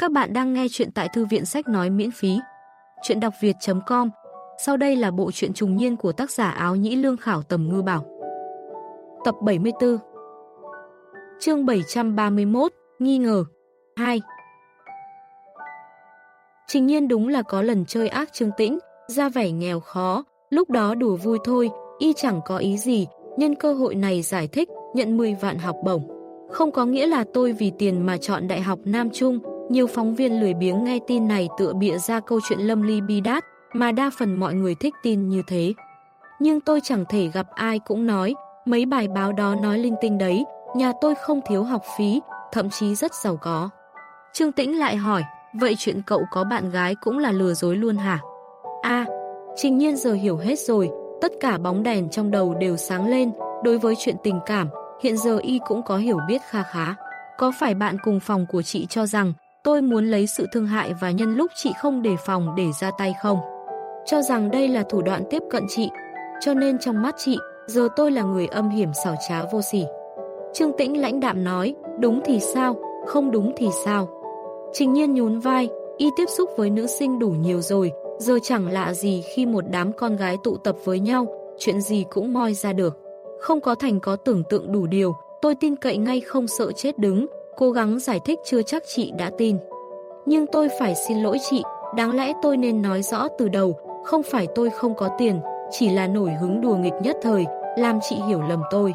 Các bạn đang nghe chuyện tại thư viện sách nói miễn phí. Chuyện đọc việt.com Sau đây là bộ truyện trùng niên của tác giả áo nhĩ lương khảo tầm ngư bảo. Tập 74 Chương 731 Nghi ngờ 2 Trình nhiên đúng là có lần chơi ác trương tĩnh, ra vẻ nghèo khó, lúc đó đùa vui thôi, y chẳng có ý gì, nhân cơ hội này giải thích, nhận 10 vạn học bổng. Không có nghĩa là tôi vì tiền mà chọn Đại học Nam Trung, nhiều phóng viên lười biếng nghe tin này tựa bịa ra câu chuyện lâm ly bi đát, mà đa phần mọi người thích tin như thế. Nhưng tôi chẳng thể gặp ai cũng nói, mấy bài báo đó nói linh tinh đấy, nhà tôi không thiếu học phí, thậm chí rất giàu có. Trương Tĩnh lại hỏi, vậy chuyện cậu có bạn gái cũng là lừa dối luôn hả? a Trình nhiên giờ hiểu hết rồi, tất cả bóng đèn trong đầu đều sáng lên, đối với chuyện tình cảm, hiện giờ y cũng có hiểu biết kha khá. Có phải bạn cùng phòng của chị cho rằng tôi muốn lấy sự thương hại và nhân lúc chị không đề phòng để ra tay không? Cho rằng đây là thủ đoạn tiếp cận chị, cho nên trong mắt chị, giờ tôi là người âm hiểm xảo trá vô sỉ. Trương Tĩnh lãnh đạm nói, đúng thì sao, không đúng thì sao? Trình nhiên nhún vai, y tiếp xúc với nữ sinh đủ nhiều rồi, giờ chẳng lạ gì khi một đám con gái tụ tập với nhau, chuyện gì cũng moi ra được. Không có thành có tưởng tượng đủ điều, tôi tin cậy ngay không sợ chết đứng, cố gắng giải thích chưa chắc chị đã tin. Nhưng tôi phải xin lỗi chị, đáng lẽ tôi nên nói rõ từ đầu, không phải tôi không có tiền, chỉ là nổi hứng đùa nghịch nhất thời, làm chị hiểu lầm tôi.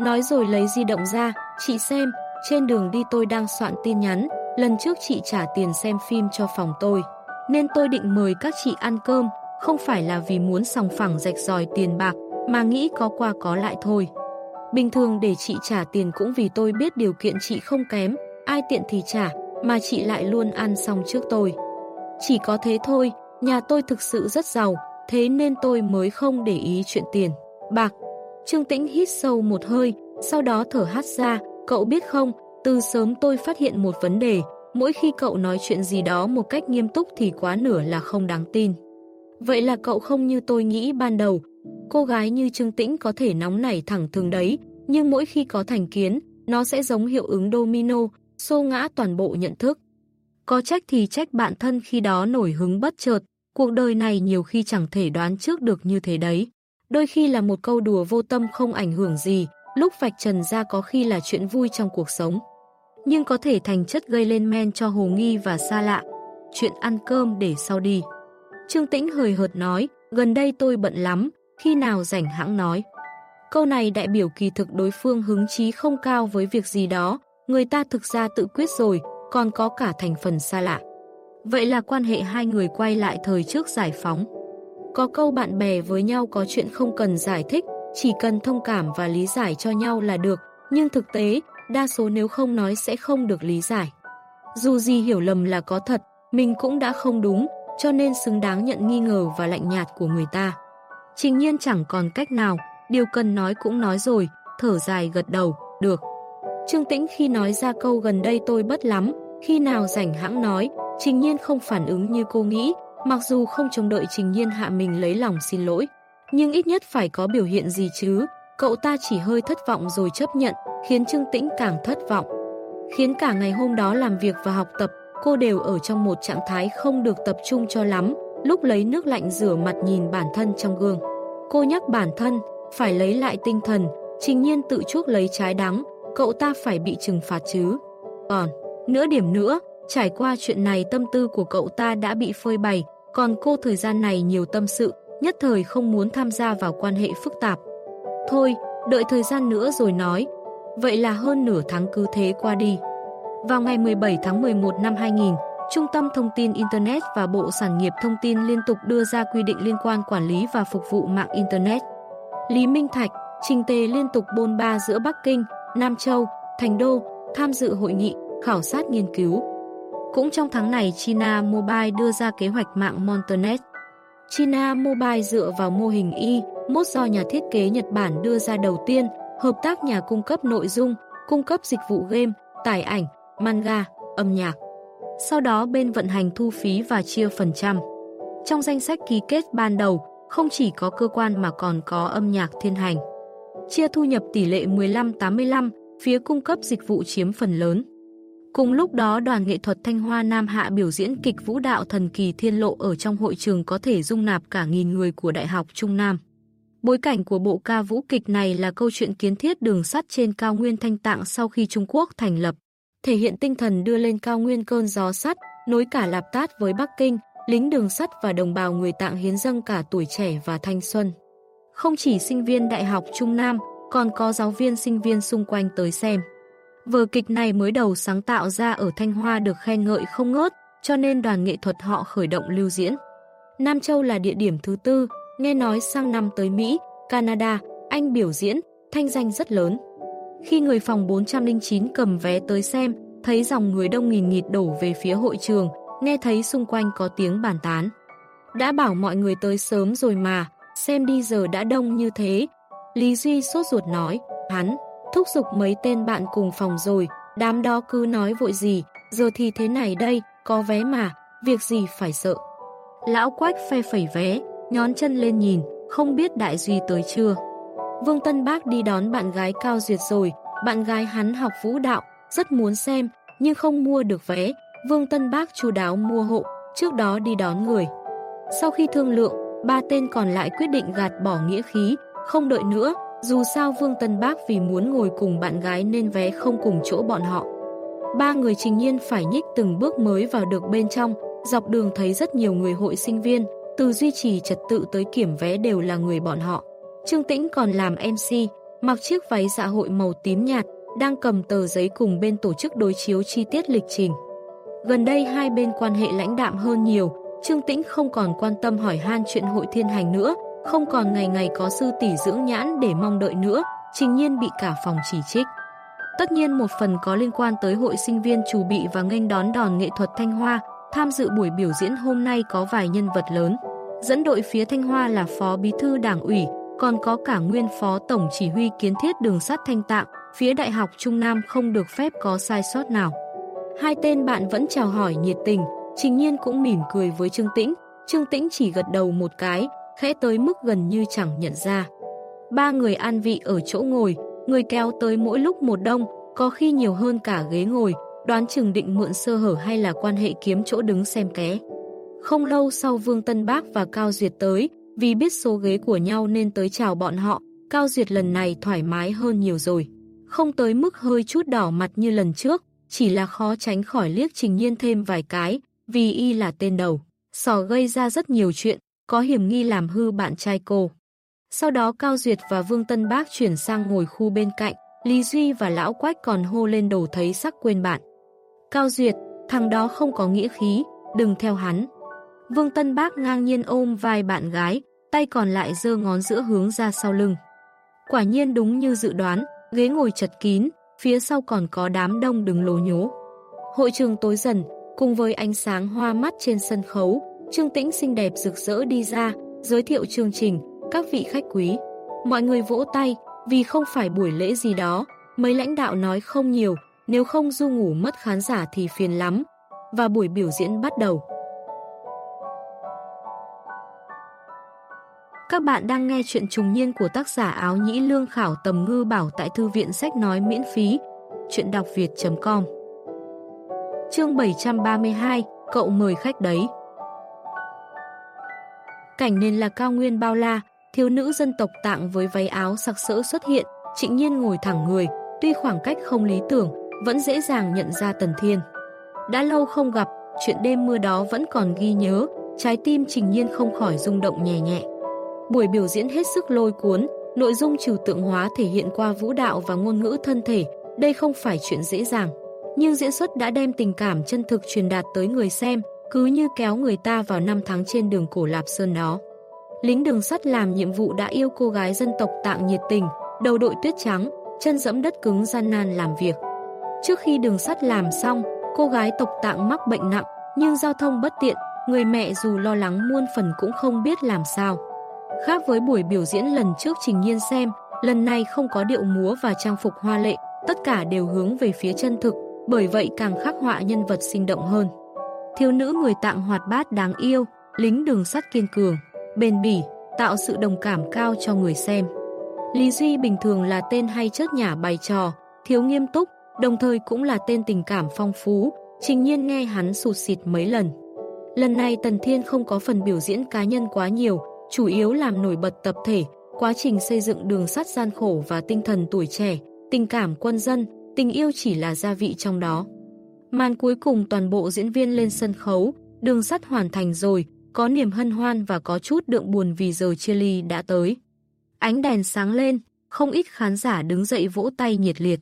Nói rồi lấy di động ra, chị xem, trên đường đi tôi đang soạn tin nhắn, lần trước chị trả tiền xem phim cho phòng tôi. Nên tôi định mời các chị ăn cơm, không phải là vì muốn sòng phẳng rạch ròi tiền bạc, mà nghĩ có qua có lại thôi. Bình thường để chị trả tiền cũng vì tôi biết điều kiện chị không kém, ai tiện thì trả, mà chị lại luôn ăn xong trước tôi. Chỉ có thế thôi, nhà tôi thực sự rất giàu, thế nên tôi mới không để ý chuyện tiền. Bạc, Trương Tĩnh hít sâu một hơi, sau đó thở hắt ra, cậu biết không, từ sớm tôi phát hiện một vấn đề, mỗi khi cậu nói chuyện gì đó một cách nghiêm túc thì quá nửa là không đáng tin. Vậy là cậu không như tôi nghĩ ban đầu, Cô gái như Trương Tĩnh có thể nóng nảy thẳng thường đấy, nhưng mỗi khi có thành kiến, nó sẽ giống hiệu ứng domino, xô ngã toàn bộ nhận thức. Có trách thì trách bản thân khi đó nổi hứng bất chợt, cuộc đời này nhiều khi chẳng thể đoán trước được như thế đấy. Đôi khi là một câu đùa vô tâm không ảnh hưởng gì, lúc vạch trần ra có khi là chuyện vui trong cuộc sống. Nhưng có thể thành chất gây lên men cho hồ nghi và xa lạ. Chuyện ăn cơm để sau đi. Trương Tĩnh hời hợt nói, gần đây tôi bận lắm, khi nào rảnh hãng nói. Câu này đại biểu kỳ thực đối phương hứng chí không cao với việc gì đó, người ta thực ra tự quyết rồi, còn có cả thành phần xa lạ. Vậy là quan hệ hai người quay lại thời trước giải phóng. Có câu bạn bè với nhau có chuyện không cần giải thích, chỉ cần thông cảm và lý giải cho nhau là được, nhưng thực tế, đa số nếu không nói sẽ không được lý giải. Dù gì hiểu lầm là có thật, mình cũng đã không đúng, cho nên xứng đáng nhận nghi ngờ và lạnh nhạt của người ta. Trình nhiên chẳng còn cách nào, điều cần nói cũng nói rồi, thở dài gật đầu, được. Trương Tĩnh khi nói ra câu gần đây tôi bất lắm, khi nào rảnh hãng nói, Trình Nhiên không phản ứng như cô nghĩ, mặc dù không trông đợi Trình Nhiên hạ mình lấy lòng xin lỗi. Nhưng ít nhất phải có biểu hiện gì chứ, cậu ta chỉ hơi thất vọng rồi chấp nhận, khiến Trương Tĩnh càng thất vọng. Khiến cả ngày hôm đó làm việc và học tập, cô đều ở trong một trạng thái không được tập trung cho lắm, lúc lấy nước lạnh rửa mặt nhìn bản thân trong gương. Cô nhắc bản thân, phải lấy lại tinh thần, trình nhiên tự chuốc lấy trái đắng, cậu ta phải bị trừng phạt chứ. Còn, nửa điểm nữa, trải qua chuyện này tâm tư của cậu ta đã bị phơi bày, còn cô thời gian này nhiều tâm sự, nhất thời không muốn tham gia vào quan hệ phức tạp. Thôi, đợi thời gian nữa rồi nói. Vậy là hơn nửa tháng cứ thế qua đi. Vào ngày 17 tháng 11 năm 2000, Trung tâm Thông tin Internet và Bộ Sản nghiệp Thông tin liên tục đưa ra quy định liên quan quản lý và phục vụ mạng Internet. Lý Minh Thạch, trình tề liên tục bôn ba giữa Bắc Kinh, Nam Châu, Thành Đô, tham dự hội nghị, khảo sát nghiên cứu. Cũng trong tháng này, China Mobile đưa ra kế hoạch mạng Monternet. China Mobile dựa vào mô hình y, mốt do nhà thiết kế Nhật Bản đưa ra đầu tiên, hợp tác nhà cung cấp nội dung, cung cấp dịch vụ game, tải ảnh, manga, âm nhạc. Sau đó bên vận hành thu phí và chia phần trăm. Trong danh sách ký kết ban đầu, không chỉ có cơ quan mà còn có âm nhạc thiên hành. Chia thu nhập tỷ lệ 15-85, phía cung cấp dịch vụ chiếm phần lớn. Cùng lúc đó đoàn nghệ thuật Thanh Hoa Nam Hạ biểu diễn kịch vũ đạo thần kỳ thiên lộ ở trong hội trường có thể dung nạp cả nghìn người của Đại học Trung Nam. Bối cảnh của bộ ca vũ kịch này là câu chuyện kiến thiết đường sắt trên cao nguyên Thanh Tạng sau khi Trung Quốc thành lập, thể hiện tinh thần đưa lên cao nguyên cơn gió sắt, nối cả Lạp Tát với Bắc Kinh, lính đường sắt và đồng bào người Tạng hiến dâng cả tuổi trẻ và thanh xuân. Không chỉ sinh viên Đại học Trung Nam, còn có giáo viên sinh viên xung quanh tới xem. Vở kịch này mới đầu sáng tạo ra ở Thanh Hoa được khen ngợi không ngớt, cho nên đoàn nghệ thuật họ khởi động lưu diễn. Nam Châu là địa điểm thứ tư, nghe nói sang năm tới Mỹ, Canada, Anh biểu diễn, thanh danh rất lớn. Khi người phòng 409 cầm vé tới xem, thấy dòng người đông nghìn nghịt đổ về phía hội trường, nghe thấy xung quanh có tiếng bàn tán. Đã bảo mọi người tới sớm rồi mà, xem đi giờ đã đông như thế. Lý Duy sốt ruột nói, hắn, thúc giục mấy tên bạn cùng phòng rồi, đám đó cứ nói vội gì, giờ thì thế này đây, có vé mà, việc gì phải sợ. Lão Quách phe phẩy vé, nhón chân lên nhìn, không biết Đại Duy tới chưa. Vương Tân Bác đi đón bạn gái Cao Duyệt rồi, bạn gái hắn học vũ đạo, rất muốn xem, nhưng không mua được vé. Vương Tân Bác chu đáo mua hộ, trước đó đi đón người. Sau khi thương lượng, ba tên còn lại quyết định gạt bỏ nghĩa khí, không đợi nữa, dù sao Vương Tân Bác vì muốn ngồi cùng bạn gái nên vé không cùng chỗ bọn họ. Ba người trình nhiên phải nhích từng bước mới vào được bên trong, dọc đường thấy rất nhiều người hội sinh viên, từ duy trì trật tự tới kiểm vé đều là người bọn họ. Trương Tĩnh còn làm MC, mặc chiếc váy dạ hội màu tím nhạt, đang cầm tờ giấy cùng bên tổ chức đối chiếu chi tiết lịch trình. Gần đây hai bên quan hệ lãnh đạm hơn nhiều, Trương Tĩnh không còn quan tâm hỏi han chuyện hội thiên hành nữa, không còn ngày ngày có sư tỷ dưỡng nhãn để mong đợi nữa, trình nhiên bị cả phòng chỉ trích. Tất nhiên một phần có liên quan tới hội sinh viên chủ bị và nghênh đón đòn nghệ thuật Thanh Hoa, tham dự buổi biểu diễn hôm nay có vài nhân vật lớn. Dẫn đội phía Thanh Hoa là Phó Bí thư Đảng ủy, còn có cả nguyên Phó Tổng Chỉ huy kiến thiết đường sắt Thanh Tạng, phía Đại học Trung Nam không được phép có sai sót nào. Hai tên bạn vẫn chào hỏi nhiệt tình, Trình Nhiên cũng mỉm cười với Trương Tĩnh, Trương Tĩnh chỉ gật đầu một cái, khẽ tới mức gần như chẳng nhận ra. Ba người an vị ở chỗ ngồi, người kéo tới mỗi lúc một đông, có khi nhiều hơn cả ghế ngồi, đoán chừng định mượn sơ hở hay là quan hệ kiếm chỗ đứng xem ké. Không lâu sau Vương Tân Bác và Cao Duyệt tới, vì biết số ghế của nhau nên tới chào bọn họ, Cao Duyệt lần này thoải mái hơn nhiều rồi. Không tới mức hơi chút đỏ mặt như lần trước, chỉ là khó tránh khỏi liếc trình nhiên thêm vài cái, vì y là tên đầu. Sò gây ra rất nhiều chuyện, có hiểm nghi làm hư bạn trai cô. Sau đó Cao Duyệt và Vương Tân Bác chuyển sang ngồi khu bên cạnh, Lý Duy và Lão Quách còn hô lên đầu thấy sắc quên bạn. Cao Duyệt, thằng đó không có nghĩa khí, đừng theo hắn. Vương Tân Bác ngang nhiên ôm vai bạn gái, tay còn lại dơ ngón giữa hướng ra sau lưng. Quả nhiên đúng như dự đoán, ghế ngồi chật kín, phía sau còn có đám đông đứng lố nhố. Hội trường tối dần, cùng với ánh sáng hoa mắt trên sân khấu, Trương Tĩnh xinh đẹp rực rỡ đi ra, giới thiệu chương trình, các vị khách quý. Mọi người vỗ tay, vì không phải buổi lễ gì đó, mấy lãnh đạo nói không nhiều, nếu không du ngủ mất khán giả thì phiền lắm. Và buổi biểu diễn bắt đầu. Các bạn đang nghe chuyện trùng niên của tác giả áo nhĩ lương khảo tầm ngư bảo tại thư viện sách nói miễn phí. Chuyện đọc việt.com Chương 732, cậu mời khách đấy. Cảnh nền là cao nguyên bao la, thiếu nữ dân tộc tạng với váy áo sặc sỡ xuất hiện, trịnh nhiên ngồi thẳng người, tuy khoảng cách không lý tưởng, vẫn dễ dàng nhận ra Tần Thiên. Đã lâu không gặp, chuyện đêm mưa đó vẫn còn ghi nhớ, trái tim trình nhiên không khỏi rung động nhẹ nhẹ. Buổi biểu diễn hết sức lôi cuốn, nội dung trừu tượng hóa thể hiện qua vũ đạo và ngôn ngữ thân thể, đây không phải chuyện dễ dàng. Nhưng diễn xuất đã đem tình cảm chân thực truyền đạt tới người xem, cứ như kéo người ta vào năm tháng trên đường cổ Lạp Sơn đó. Lính đường sắt làm nhiệm vụ đã yêu cô gái dân tộc tạng nhiệt tình, đầu đội tuyết trắng, chân dẫm đất cứng gian nan làm việc. Trước khi đường sắt làm xong, cô gái tộc tạng mắc bệnh nặng, nhưng giao thông bất tiện, người mẹ dù lo lắng muôn phần cũng không biết làm sao. Khác với buổi biểu diễn lần trước Trình Nhiên xem, lần này không có điệu múa và trang phục hoa lệ, tất cả đều hướng về phía chân thực, bởi vậy càng khắc họa nhân vật sinh động hơn. Thiếu nữ người tạng hoạt bát đáng yêu, lính đường sắt kiên cường, bền bỉ, tạo sự đồng cảm cao cho người xem. Lý Duy bình thường là tên hay chớt nhả bài trò, thiếu nghiêm túc, đồng thời cũng là tên tình cảm phong phú, trình nhiên nghe hắn sụt xịt mấy lần. Lần này Tần Thiên không có phần biểu diễn cá nhân quá nhiều, chủ yếu làm nổi bật tập thể, quá trình xây dựng đường sắt gian khổ và tinh thần tuổi trẻ, tình cảm quân dân, tình yêu chỉ là gia vị trong đó. Màn cuối cùng toàn bộ diễn viên lên sân khấu, đường sắt hoàn thành rồi, có niềm hân hoan và có chút đượng buồn vì giờ chia ly đã tới. Ánh đèn sáng lên, không ít khán giả đứng dậy vỗ tay nhiệt liệt.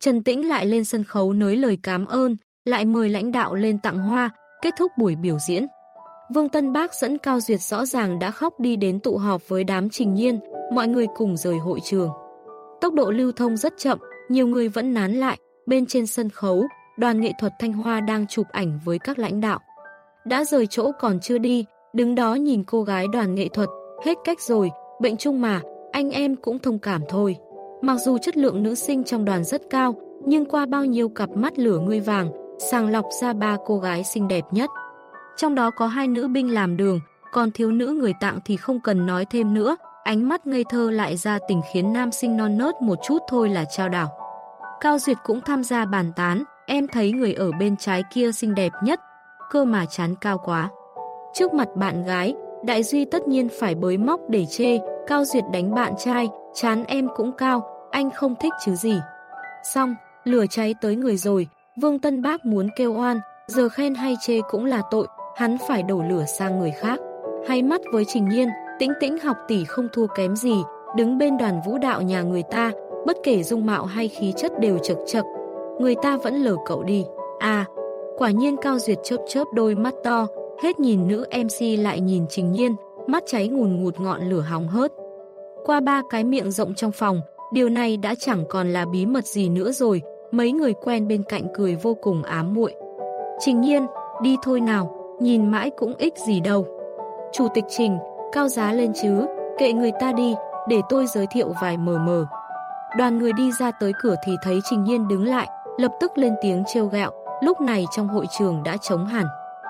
Trần Tĩnh lại lên sân khấu nới lời cảm ơn, lại mời lãnh đạo lên tặng hoa, kết thúc buổi biểu diễn. Vương Tân Bác dẫn Cao Duyệt rõ ràng đã khóc đi đến tụ họp với đám trình nhiên, mọi người cùng rời hội trường. Tốc độ lưu thông rất chậm, nhiều người vẫn nán lại, bên trên sân khấu, đoàn nghệ thuật Thanh Hoa đang chụp ảnh với các lãnh đạo. Đã rời chỗ còn chưa đi, đứng đó nhìn cô gái đoàn nghệ thuật, hết cách rồi, bệnh chung mà, anh em cũng thông cảm thôi. Mặc dù chất lượng nữ sinh trong đoàn rất cao, nhưng qua bao nhiêu cặp mắt lửa ngươi vàng, sàng lọc ra ba cô gái xinh đẹp nhất. Trong đó có hai nữ binh làm đường, còn thiếu nữ người tặng thì không cần nói thêm nữa, ánh mắt ngây thơ lại ra tình khiến nam sinh non nớt một chút thôi là trao đảo. Cao Duyệt cũng tham gia bàn tán, em thấy người ở bên trái kia xinh đẹp nhất, cơ mà chán cao quá. Trước mặt bạn gái, Đại Duy tất nhiên phải bới móc để chê, Cao Duyệt đánh bạn trai, chán em cũng cao, anh không thích chứ gì. Xong, lửa cháy tới người rồi, Vương Tân Bác muốn kêu oan, giờ khen hay chê cũng là tội, hắn phải đổ lửa sang người khác. Hay mắt với Trình Nhiên, tĩnh tĩnh học tỷ không thua kém gì, đứng bên đoàn vũ đạo nhà người ta, bất kể dung mạo hay khí chất đều chật chật. Người ta vẫn lờ cậu đi. À, quả nhiên Cao Duyệt chớp chớp đôi mắt to, hết nhìn nữ MC lại nhìn Trình Nhiên, mắt cháy ngùn ngụt ngọn lửa hóng hớt. Qua ba cái miệng rộng trong phòng, điều này đã chẳng còn là bí mật gì nữa rồi, mấy người quen bên cạnh cười vô cùng ám muội. Trình Nhiên, đi thôi nào, nhìn mãi cũng ích gì đâu. Chủ tịch Trình, cao giá lên chứ, kệ người ta đi, để tôi giới thiệu vài mờ mờ. Đoàn người đi ra tới cửa thì thấy Trình Nhiên đứng lại, lập tức lên tiếng trêu gẹo, lúc này trong hội trường đã trống hẳn.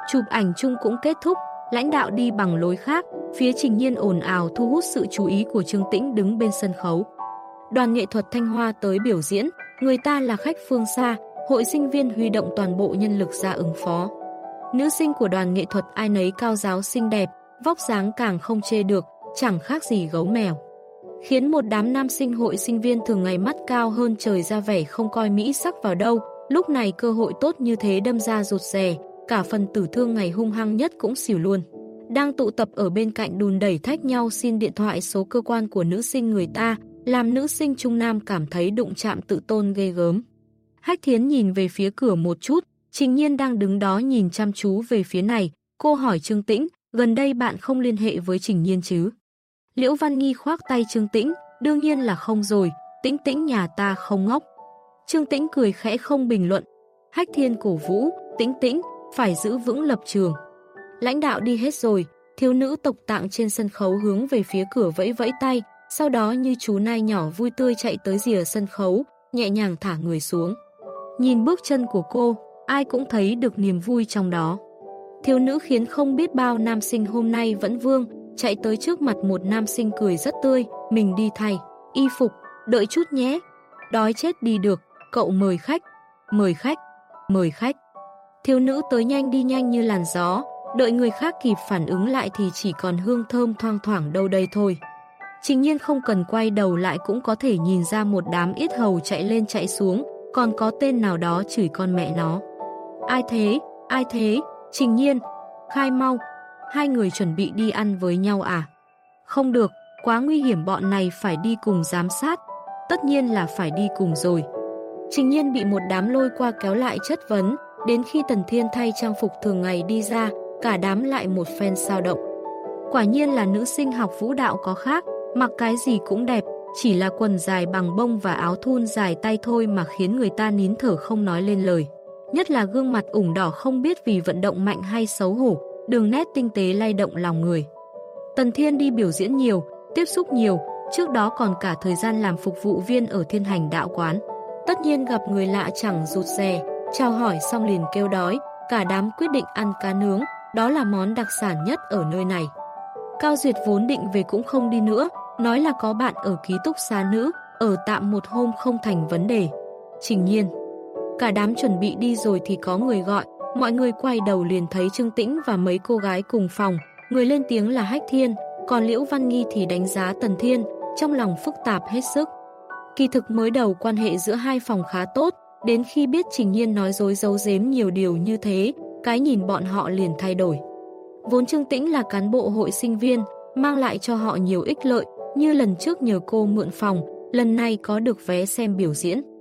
Chụp ảnh chung cũng kết thúc, lãnh đạo đi bằng lối khác, phía Trình Nhiên ồn ào thu hút sự chú ý của Trương Tĩnh đứng bên sân khấu. Đoàn nghệ thuật Thanh Hoa tới biểu diễn, người ta là khách phương xa, hội sinh viên huy động toàn bộ nhân lực ra ứng phó. Nữ sinh của đoàn nghệ thuật ai nấy cao giáo xinh đẹp, vóc dáng càng không chê được, chẳng khác gì gấu mèo. Khiến một đám nam sinh hội sinh viên thường ngày mắt cao hơn trời ra vẻ không coi mỹ sắc vào đâu, lúc này cơ hội tốt như thế đâm ra rụt rè, cả phần tử thương ngày hung hăng nhất cũng xỉu luôn. Đang tụ tập ở bên cạnh đùn đẩy thách nhau xin điện thoại số cơ quan của nữ sinh người ta, làm nữ sinh Trung Nam cảm thấy đụng chạm tự tôn ghê gớm. Hách Thiến nhìn về phía cửa một chút, Trình Nhiên đang đứng đó nhìn chăm chú về phía này, cô hỏi Trương Tĩnh, gần đây bạn không liên hệ với Trình Nhiên chứ? Liễu Văn Nghi khoác tay Trương Tĩnh, đương nhiên là không rồi, Tĩnh Tĩnh nhà ta không ngốc. Trương Tĩnh cười khẽ không bình luận. Hách Thiên cổ vũ, Tĩnh Tĩnh, phải giữ vững lập trường. Lãnh đạo đi hết rồi, thiếu nữ tộc tạng trên sân khấu hướng về phía cửa vẫy vẫy tay, sau đó như chú nai nhỏ vui tươi chạy tới rìa sân khấu, nhẹ nhàng thả người xuống. Nhìn bước chân của cô, ai cũng thấy được niềm vui trong đó. Thiếu nữ khiến không biết bao nam sinh hôm nay vẫn vương, chạy tới trước mặt một nam sinh cười rất tươi, mình đi thay, y phục, đợi chút nhé. Đói chết đi được, cậu mời khách, mời khách, mời khách. Thiếu nữ tới nhanh đi nhanh như làn gió, đợi người khác kịp phản ứng lại thì chỉ còn hương thơm thoang thoảng đâu đây thôi. Trình nhiên không cần quay đầu lại cũng có thể nhìn ra một đám ít hầu chạy lên chạy xuống, còn có tên nào đó chửi con mẹ nó. Ai thế? Ai thế? Trình nhiên, khai mau, hai người chuẩn bị đi ăn với nhau à? Không được, quá nguy hiểm bọn này phải đi cùng giám sát, tất nhiên là phải đi cùng rồi. Trình nhiên bị một đám lôi qua kéo lại chất vấn, đến khi Tần Thiên thay trang phục thường ngày đi ra, cả đám lại một phen sao động. Quả nhiên là nữ sinh học vũ đạo có khác, mặc cái gì cũng đẹp, chỉ là quần dài bằng bông và áo thun dài tay thôi mà khiến người ta nín thở không nói lên lời. Nhất là gương mặt ủng đỏ không biết vì vận động mạnh hay xấu hổ, đường nét tinh tế lay động lòng người. Tần Thiên đi biểu diễn nhiều, tiếp xúc nhiều, trước đó còn cả thời gian làm phục vụ viên ở thiên hành đạo quán. Tất nhiên gặp người lạ chẳng rụt rè, chào hỏi xong liền kêu đói, cả đám quyết định ăn cá nướng, đó là món đặc sản nhất ở nơi này. Cao Duyệt vốn định về cũng không đi nữa, nói là có bạn ở ký túc xá nữ, ở tạm một hôm không thành vấn đề. Trình nhiên, Cả đám chuẩn bị đi rồi thì có người gọi, mọi người quay đầu liền thấy Trương Tĩnh và mấy cô gái cùng phòng. Người lên tiếng là Hách Thiên, còn Liễu Văn Nghi thì đánh giá Tần Thiên, trong lòng phức tạp hết sức. Kỳ thực mới đầu quan hệ giữa hai phòng khá tốt, đến khi biết Trình Nhiên nói dối giấu giếm nhiều điều như thế, cái nhìn bọn họ liền thay đổi. Vốn Trương Tĩnh là cán bộ hội sinh viên, mang lại cho họ nhiều ích lợi, như lần trước nhờ cô mượn phòng, lần này có được vé xem biểu diễn.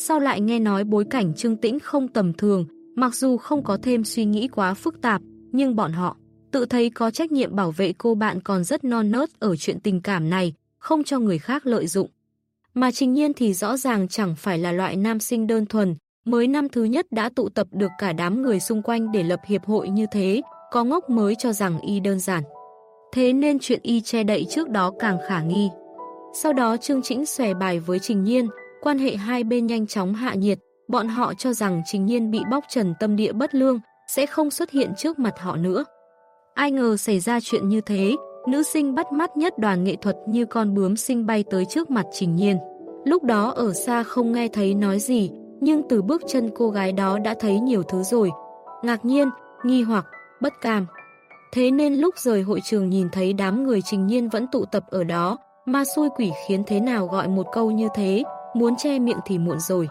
Sau lại nghe nói bối cảnh Trương Tĩnh không tầm thường, mặc dù không có thêm suy nghĩ quá phức tạp, nhưng bọn họ tự thấy có trách nhiệm bảo vệ cô bạn còn rất non nớt ở chuyện tình cảm này, không cho người khác lợi dụng. Mà Trình Nhiên thì rõ ràng chẳng phải là loại nam sinh đơn thuần, mới năm thứ nhất đã tụ tập được cả đám người xung quanh để lập hiệp hội như thế, có ngốc mới cho rằng y đơn giản. Thế nên chuyện y che đậy trước đó càng khả nghi. Sau đó Trương Chĩnh xòe bài với Trình Nhiên, quan hệ hai bên nhanh chóng hạ nhiệt, bọn họ cho rằng Trình Nhiên bị bóc trần tâm địa bất lương, sẽ không xuất hiện trước mặt họ nữa. Ai ngờ xảy ra chuyện như thế, nữ sinh bắt mắt nhất đoàn nghệ thuật như con bướm sinh bay tới trước mặt Trình Nhiên. Lúc đó ở xa không nghe thấy nói gì, nhưng từ bước chân cô gái đó đã thấy nhiều thứ rồi. Ngạc nhiên, nghi hoặc, bất cam. Thế nên lúc rời hội trường nhìn thấy đám người Trình Nhiên vẫn tụ tập ở đó, ma xui quỷ khiến thế nào gọi một câu như thế, muốn che miệng thì muộn rồi.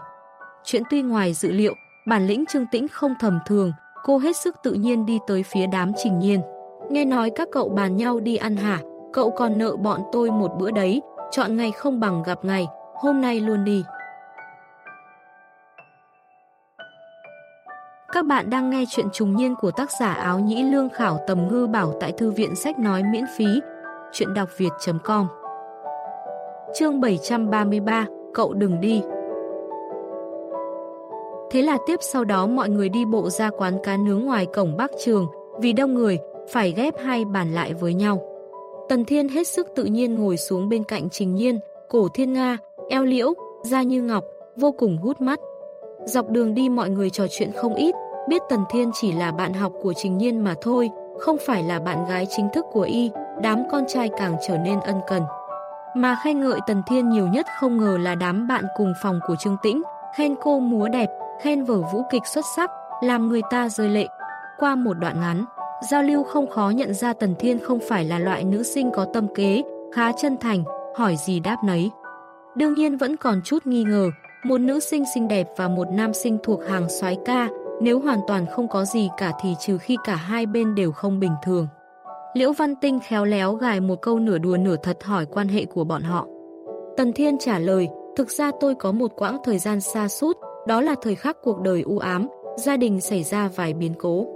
Chuyện tuy ngoài dự liệu, bản lĩnh Trương Tĩnh không thầm thường, cô hết sức tự nhiên đi tới phía đám Trình Nhiên. Nghe nói các cậu bàn nhau đi ăn hả, cậu còn nợ bọn tôi một bữa đấy, chọn ngày không bằng gặp ngày, hôm nay luôn đi. Các bạn đang nghe chuyện trùng niên của tác giả áo nhĩ lương khảo tầm ngư bảo tại thư viện sách nói miễn phí, chuyện đọc việt.com Chương 733, cậu đừng đi. Thế là tiếp sau đó mọi người đi bộ ra quán cá nướng ngoài cổng Bắc Trường, vì đông người, phải ghép hai bàn lại với nhau. Tần Thiên hết sức tự nhiên ngồi xuống bên cạnh Trình Nhiên, cổ Thiên Nga, eo liễu, da như ngọc, vô cùng hút mắt. Dọc đường đi mọi người trò chuyện không ít, biết Tần Thiên chỉ là bạn học của Trình Nhiên mà thôi, không phải là bạn gái chính thức của y, đám con trai càng trở nên ân cần. Mà khen ngợi Tần Thiên nhiều nhất không ngờ là đám bạn cùng phòng của Trương Tĩnh, khen cô múa đẹp, khen vở vũ kịch xuất sắc, làm người ta rơi lệ. Qua một đoạn ngắn, giao lưu không khó nhận ra Tần Thiên không phải là loại nữ sinh có tâm kế, khá chân thành, hỏi gì đáp nấy. Đương nhiên vẫn còn chút nghi ngờ, một nữ sinh xinh đẹp và một nam sinh thuộc hàng soái ca, nếu hoàn toàn không có gì cả thì trừ khi cả hai bên đều không bình thường. Liễu Văn Tinh khéo léo gài một câu nửa đùa nửa thật hỏi quan hệ của bọn họ. Tần Thiên trả lời, thực ra tôi có một quãng thời gian xa sút đó là thời khắc cuộc đời u ám, gia đình xảy ra vài biến cố.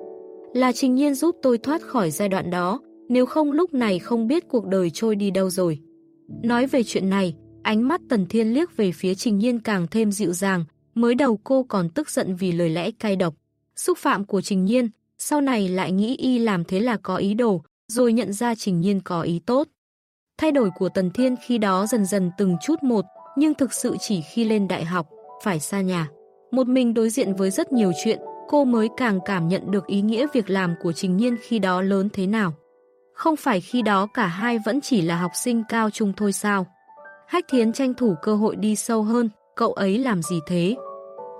Là trình nhiên giúp tôi thoát khỏi giai đoạn đó, nếu không lúc này không biết cuộc đời trôi đi đâu rồi. Nói về chuyện này, ánh mắt Tần Thiên liếc về phía trình nhiên càng thêm dịu dàng, mới đầu cô còn tức giận vì lời lẽ cay độc. Xúc phạm của trình nhiên, sau này lại nghĩ y làm thế là có ý đồ, rồi nhận ra trình nhiên có ý tốt. Thay đổi của Tần Thiên khi đó dần dần từng chút một, nhưng thực sự chỉ khi lên đại học, phải xa nhà. Một mình đối diện với rất nhiều chuyện, cô mới càng cảm nhận được ý nghĩa việc làm của Trình Nhiên khi đó lớn thế nào. Không phải khi đó cả hai vẫn chỉ là học sinh cao trung thôi sao. Hách Thiến tranh thủ cơ hội đi sâu hơn, cậu ấy làm gì thế?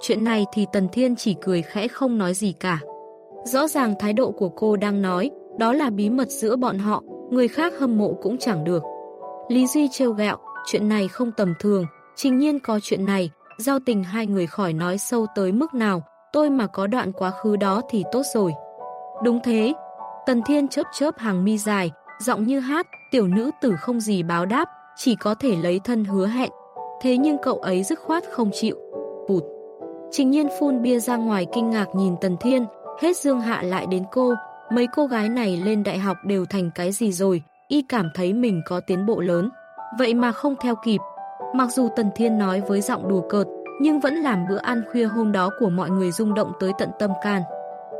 Chuyện này thì Tần Thiên chỉ cười khẽ không nói gì cả. Rõ ràng thái độ của cô đang nói, đó là bí mật giữa bọn họ, người khác hâm mộ cũng chẳng được. Lý Duy trêu gạo, chuyện này không tầm thường, trình nhiên có chuyện này, giao tình hai người khỏi nói sâu tới mức nào, tôi mà có đoạn quá khứ đó thì tốt rồi. Đúng thế, Tần Thiên chớp chớp hàng mi dài, giọng như hát, tiểu nữ tử không gì báo đáp, chỉ có thể lấy thân hứa hẹn. Thế nhưng cậu ấy dứt khoát không chịu. Bụt. Trình nhiên phun bia ra ngoài kinh ngạc nhìn Tần Thiên, hết dương hạ lại đến cô. Mấy cô gái này lên đại học đều thành cái gì rồi, y cảm thấy mình có tiến bộ lớn. Vậy mà không theo kịp, Mặc dù Tần Thiên nói với giọng đùa cợt, nhưng vẫn làm bữa ăn khuya hôm đó của mọi người rung động tới tận tâm can.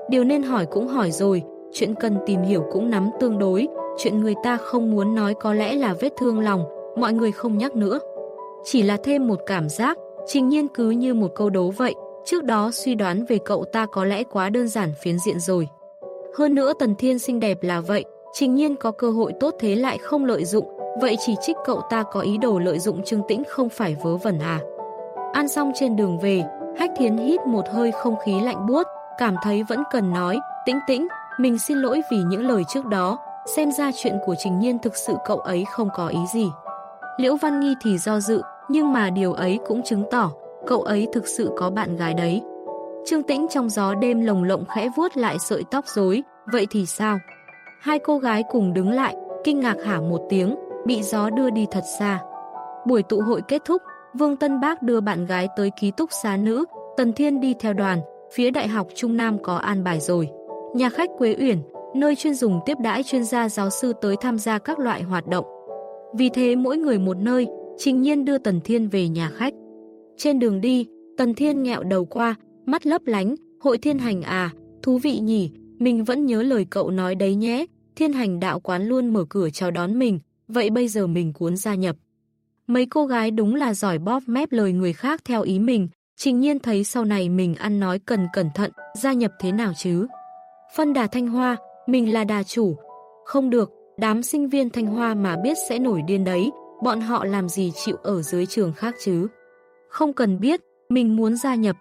Điều nên hỏi cũng hỏi rồi, chuyện cần tìm hiểu cũng nắm tương đối, chuyện người ta không muốn nói có lẽ là vết thương lòng, mọi người không nhắc nữa. Chỉ là thêm một cảm giác, trình nhiên cứ như một câu đố vậy, trước đó suy đoán về cậu ta có lẽ quá đơn giản phiến diện rồi. Hơn nữa Tần Thiên xinh đẹp là vậy, trình nhiên có cơ hội tốt thế lại không lợi dụng, Vậy chỉ trích cậu ta có ý đồ lợi dụng Trương Tĩnh không phải vớ vẩn à? Ăn xong trên đường về, Hách Thiến hít một hơi không khí lạnh buốt, cảm thấy vẫn cần nói, tĩnh tĩnh, mình xin lỗi vì những lời trước đó, xem ra chuyện của Trình Nhiên thực sự cậu ấy không có ý gì. Liễu Văn Nghi thì do dự, nhưng mà điều ấy cũng chứng tỏ, cậu ấy thực sự có bạn gái đấy. Trương Tĩnh trong gió đêm lồng lộng khẽ vuốt lại sợi tóc rối, vậy thì sao? Hai cô gái cùng đứng lại, kinh ngạc hả một tiếng, bị gió đưa đi thật xa. Buổi tụ hội kết thúc, Vương Tân Bác đưa bạn gái tới ký túc xá nữ, Tần Thiên đi theo đoàn, phía Đại học Trung Nam có an bài rồi. Nhà khách Quế Uyển, nơi chuyên dùng tiếp đãi chuyên gia giáo sư tới tham gia các loại hoạt động. Vì thế mỗi người một nơi, Trình Nhiên đưa Tần Thiên về nhà khách. Trên đường đi, Tần Thiên nghẹo đầu qua, mắt lấp lánh, hội thiên hành à, thú vị nhỉ, mình vẫn nhớ lời cậu nói đấy nhé, thiên hành đạo quán luôn mở cửa chào đón mình, vậy bây giờ mình cuốn gia nhập. Mấy cô gái đúng là giỏi bóp mép lời người khác theo ý mình, trình nhiên thấy sau này mình ăn nói cần cẩn thận, gia nhập thế nào chứ. Phân đà Thanh Hoa, mình là đà chủ. Không được, đám sinh viên Thanh Hoa mà biết sẽ nổi điên đấy, bọn họ làm gì chịu ở dưới trường khác chứ. Không cần biết, mình muốn gia nhập.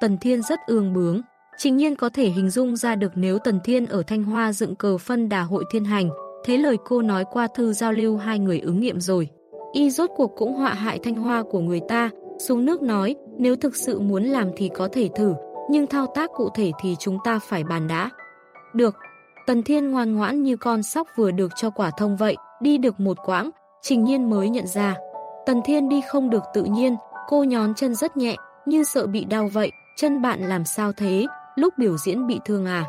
Tần Thiên rất ương bướng. Trình nhiên có thể hình dung ra được nếu Tần Thiên ở Thanh Hoa dựng cờ phân đà hội thiên hành, thế lời cô nói qua thư giao lưu hai người ứng nghiệm rồi. Y rốt cuộc cũng họa hại Thanh Hoa của người ta, xuống nước nói, nếu thực sự muốn làm thì có thể thử, nhưng thao tác cụ thể thì chúng ta phải bàn đã. Được, Tần Thiên ngoan ngoãn như con sóc vừa được cho quả thông vậy, đi được một quãng, Trình Nhiên mới nhận ra. Tần Thiên đi không được tự nhiên, cô nhón chân rất nhẹ, như sợ bị đau vậy, chân bạn làm sao thế, lúc biểu diễn bị thương à?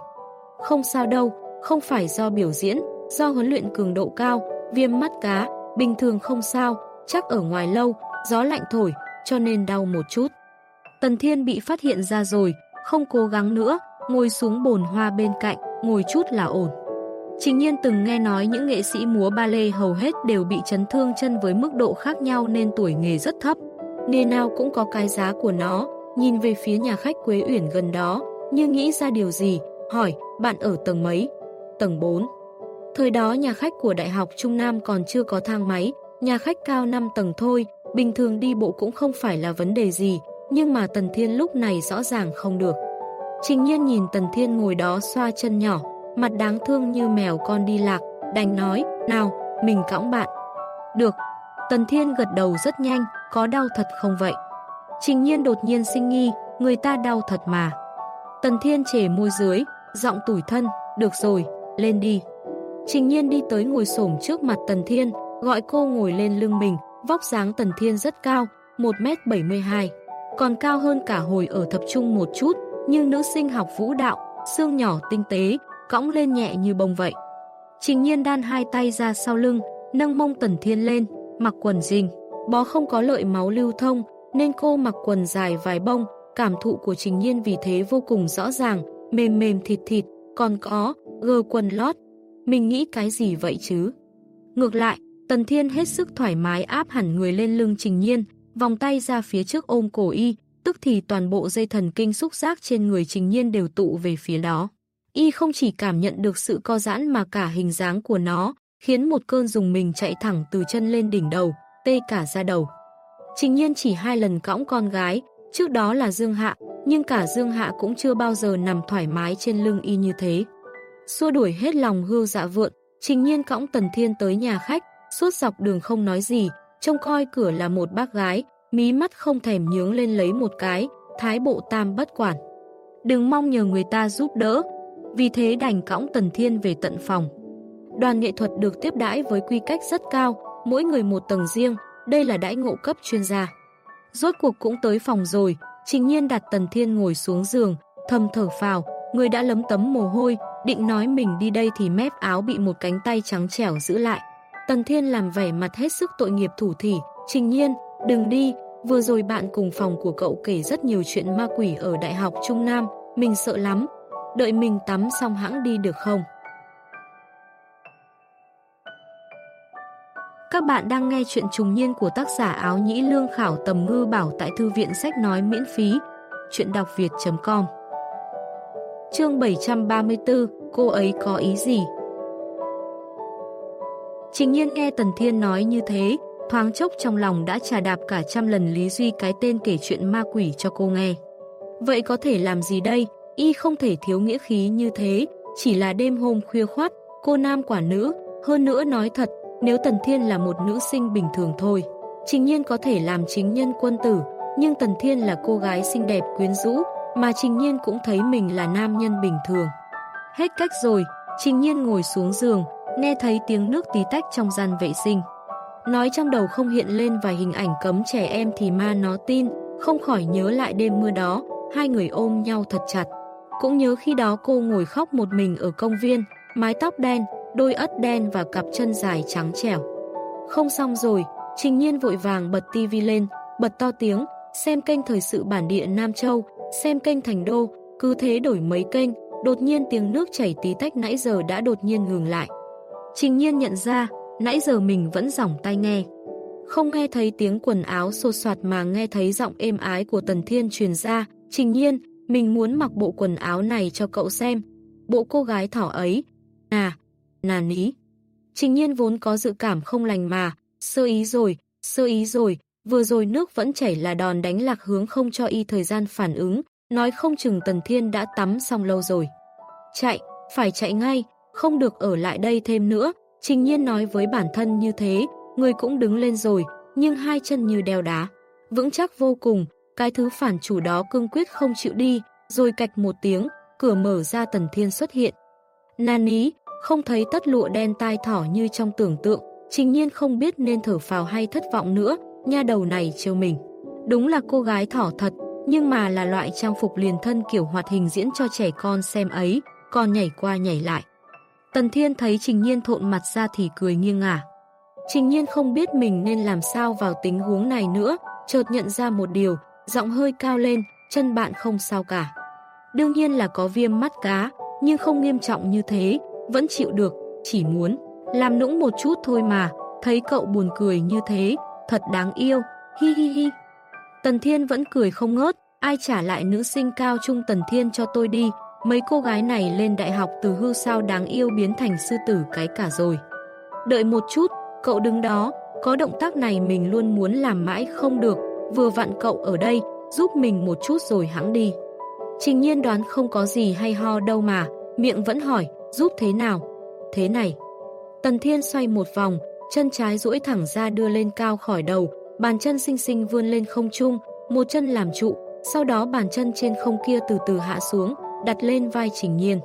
Không sao đâu, không phải do biểu diễn, do huấn luyện cường độ cao, viêm mắt cá, bình thường không sao, chắc ở ngoài lâu, gió lạnh thổi, cho nên đau một chút. Tần Thiên bị phát hiện ra rồi, không cố gắng nữa, ngồi xuống bồn hoa bên cạnh, ngồi chút là ổn. Trình nhiên từng nghe nói những nghệ sĩ múa ba lê hầu hết đều bị chấn thương chân với mức độ khác nhau nên tuổi nghề rất thấp. Nghề nào cũng có cái giá của nó, nhìn về phía nhà khách Quế Uyển gần đó, như nghĩ ra điều gì, hỏi, bạn ở tầng mấy? Tầng 4. Thời đó nhà khách của Đại học Trung Nam còn chưa có thang máy, nhà khách cao 5 tầng thôi, bình thường đi bộ cũng không phải là vấn đề gì, nhưng mà Tần Thiên lúc này rõ ràng không được. Trình nhiên nhìn Tần Thiên ngồi đó xoa chân nhỏ, mặt đáng thương như mèo con đi lạc, đành nói, nào, mình cõng bạn. Được, Tần Thiên gật đầu rất nhanh, có đau thật không vậy? Trình nhiên đột nhiên sinh nghi, người ta đau thật mà. Tần Thiên chề môi dưới, giọng tủi thân, được rồi, lên đi. Trình nhiên đi tới ngồi xổm trước mặt Tần Thiên, gọi cô ngồi lên lưng mình, vóc dáng Tần Thiên rất cao, 1m72, còn cao hơn cả hồi ở thập trung một chút, nhưng nữ sinh học vũ đạo, xương nhỏ tinh tế, cõng lên nhẹ như bông vậy. Trình nhiên đan hai tay ra sau lưng, nâng mông Tần Thiên lên, mặc quần dình, Bó không có lợi máu lưu thông, nên cô mặc quần dài vài bông, cảm thụ của Trình Nhiên vì thế vô cùng rõ ràng, mềm mềm thịt thịt, còn có, gờ quần lót. Mình nghĩ cái gì vậy chứ? Ngược lại, Tần Thiên hết sức thoải mái áp hẳn người lên lưng Trình Nhiên, vòng tay ra phía trước ôm cổ y, tức thì toàn bộ dây thần kinh xúc giác trên người Trình Nhiên đều tụ về phía đó. Y không chỉ cảm nhận được sự co giãn mà cả hình dáng của nó, khiến một cơn dùng mình chạy thẳng từ chân lên đỉnh đầu, tê cả ra đầu. Trình nhiên chỉ hai lần cõng con gái, trước đó là Dương Hạ, nhưng cả Dương Hạ cũng chưa bao giờ nằm thoải mái trên lưng y như thế. Xua đuổi hết lòng hưu dạ vượn, trình nhiên cõng Tần Thiên tới nhà khách, suốt dọc đường không nói gì, trông coi cửa là một bác gái, mí mắt không thèm nhướng lên lấy một cái, thái bộ tam bất quản. Đừng mong nhờ người ta giúp đỡ, vì thế đành cõng Tần Thiên về tận phòng. Đoàn nghệ thuật được tiếp đãi với quy cách rất cao, mỗi người một tầng riêng, đây là đãi ngộ cấp chuyên gia. Rốt cuộc cũng tới phòng rồi, trình nhiên đặt Tần Thiên ngồi xuống giường, thầm thở phào, người đã lấm tấm mồ hôi, định nói mình đi đây thì mép áo bị một cánh tay trắng trẻo giữ lại. Tần Thiên làm vẻ mặt hết sức tội nghiệp thủ thỉ, trình nhiên, đừng đi, vừa rồi bạn cùng phòng của cậu kể rất nhiều chuyện ma quỷ ở Đại học Trung Nam, mình sợ lắm, đợi mình tắm xong hãng đi được không? Các bạn đang nghe chuyện trùng niên của tác giả áo nhĩ lương khảo tầm ngư bảo tại thư viện sách nói miễn phí. Chuyện đọc việt.com Chương 734 Cô ấy có ý gì? Trình nhiên nghe Tần Thiên nói như thế, thoáng chốc trong lòng đã trà đạp cả trăm lần Lý Duy cái tên kể chuyện ma quỷ cho cô nghe. Vậy có thể làm gì đây? Y không thể thiếu nghĩa khí như thế, chỉ là đêm hôm khuya khoát, cô nam quả nữ, hơn nữa nói thật, nếu Tần Thiên là một nữ sinh bình thường thôi. Trình nhiên có thể làm chính nhân quân tử, nhưng Tần Thiên là cô gái xinh đẹp quyến rũ, mà Trình nhiên cũng thấy mình là nam nhân bình thường. Hết cách rồi, Trình nhiên ngồi xuống giường, nghe thấy tiếng nước tí tách trong gian vệ sinh. Nói trong đầu không hiện lên vài hình ảnh cấm trẻ em thì ma nó tin, không khỏi nhớ lại đêm mưa đó, hai người ôm nhau thật chặt. Cũng nhớ khi đó cô ngồi khóc một mình ở công viên, mái tóc đen, đôi ất đen và cặp chân dài trắng trẻo. Không xong rồi, Trình Nhiên vội vàng bật tivi lên, bật to tiếng, xem kênh thời sự bản địa Nam Châu, xem kênh Thành Đô, cứ thế đổi mấy kênh, đột nhiên tiếng nước chảy tí tách nãy giờ đã đột nhiên ngừng lại. Trình Nhiên nhận ra, nãy giờ mình vẫn giỏng tai nghe. Không nghe thấy tiếng quần áo xô soạt mà nghe thấy giọng êm ái của Tần Thiên truyền ra, Trình Nhiên, mình muốn mặc bộ quần áo này cho cậu xem. Bộ cô gái thỏ ấy. À, nàn ý. Trình Nhiên vốn có dự cảm không lành mà, sơ ý rồi, sơ ý rồi, vừa rồi nước vẫn chảy là đòn đánh lạc hướng không cho y thời gian phản ứng, nói không chừng Tần Thiên đã tắm xong lâu rồi. Chạy, phải chạy ngay, không được ở lại đây thêm nữa, Trình Nhiên nói với bản thân như thế, người cũng đứng lên rồi, nhưng hai chân như đeo đá. Vững chắc vô cùng, cái thứ phản chủ đó cương quyết không chịu đi, rồi cạch một tiếng, cửa mở ra Tần Thiên xuất hiện. Nan ý, không thấy tất lụa đen tai thỏ như trong tưởng tượng, trình nhiên không biết nên thở phào hay thất vọng nữa, nha đầu này trêu mình. Đúng là cô gái thỏ thật, nhưng mà là loại trang phục liền thân kiểu hoạt hình diễn cho trẻ con xem ấy, còn nhảy qua nhảy lại. Tần Thiên thấy Trình Nhiên thộn mặt ra thì cười nghiêng ngả. Trình Nhiên không biết mình nên làm sao vào tình huống này nữa, chợt nhận ra một điều, giọng hơi cao lên, chân bạn không sao cả. Đương nhiên là có viêm mắt cá, nhưng không nghiêm trọng như thế, vẫn chịu được, chỉ muốn làm nũng một chút thôi mà, thấy cậu buồn cười như thế, thật đáng yêu, hi hi hi. Tần Thiên vẫn cười không ngớt, ai trả lại nữ sinh cao trung Tần Thiên cho tôi đi, mấy cô gái này lên đại học từ hư sao đáng yêu biến thành sư tử cái cả rồi. Đợi một chút, cậu đứng đó, có động tác này mình luôn muốn làm mãi không được, vừa vặn cậu ở đây, giúp mình một chút rồi hãng đi. Trình nhiên đoán không có gì hay ho đâu mà, miệng vẫn hỏi, giúp thế nào? Thế này. Tần Thiên xoay một vòng, chân trái duỗi thẳng ra đưa lên cao khỏi đầu, bàn chân xinh xinh vươn lên không trung, một chân làm trụ, sau đó bàn chân trên không kia từ từ hạ xuống, đặt lên vai Trình Nhiên.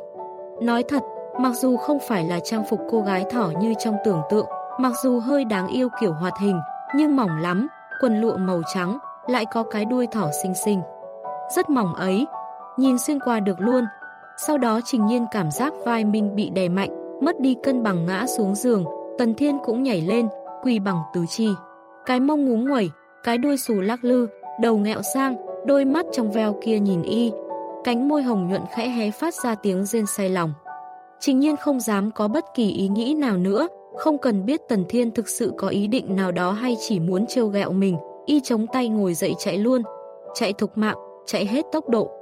Nói thật, mặc dù không phải là trang phục cô gái thỏ như trong tưởng tượng, mặc dù hơi đáng yêu kiểu hoạt hình, nhưng mỏng lắm, quần lụa màu trắng, lại có cái đuôi thỏ xinh xinh. Rất mỏng ấy, nhìn xuyên qua được luôn. Sau đó Trình Nhiên cảm giác vai mình bị đè mạnh, mất đi cân bằng ngã xuống giường, Tần Thiên cũng nhảy lên, quỳ bằng tứ chi. Cái mông ngúng nguẩy, cái đuôi xù lắc lư, đầu nghẹo sang, đôi mắt trong veo kia nhìn y, cánh môi hồng nhuận khẽ hé phát ra tiếng rên say lòng. Trình nhiên không dám có bất kỳ ý nghĩ nào nữa, không cần biết Tần Thiên thực sự có ý định nào đó hay chỉ muốn trêu ghẹo mình, y chống tay ngồi dậy chạy luôn, chạy thục mạng, chạy hết tốc độ.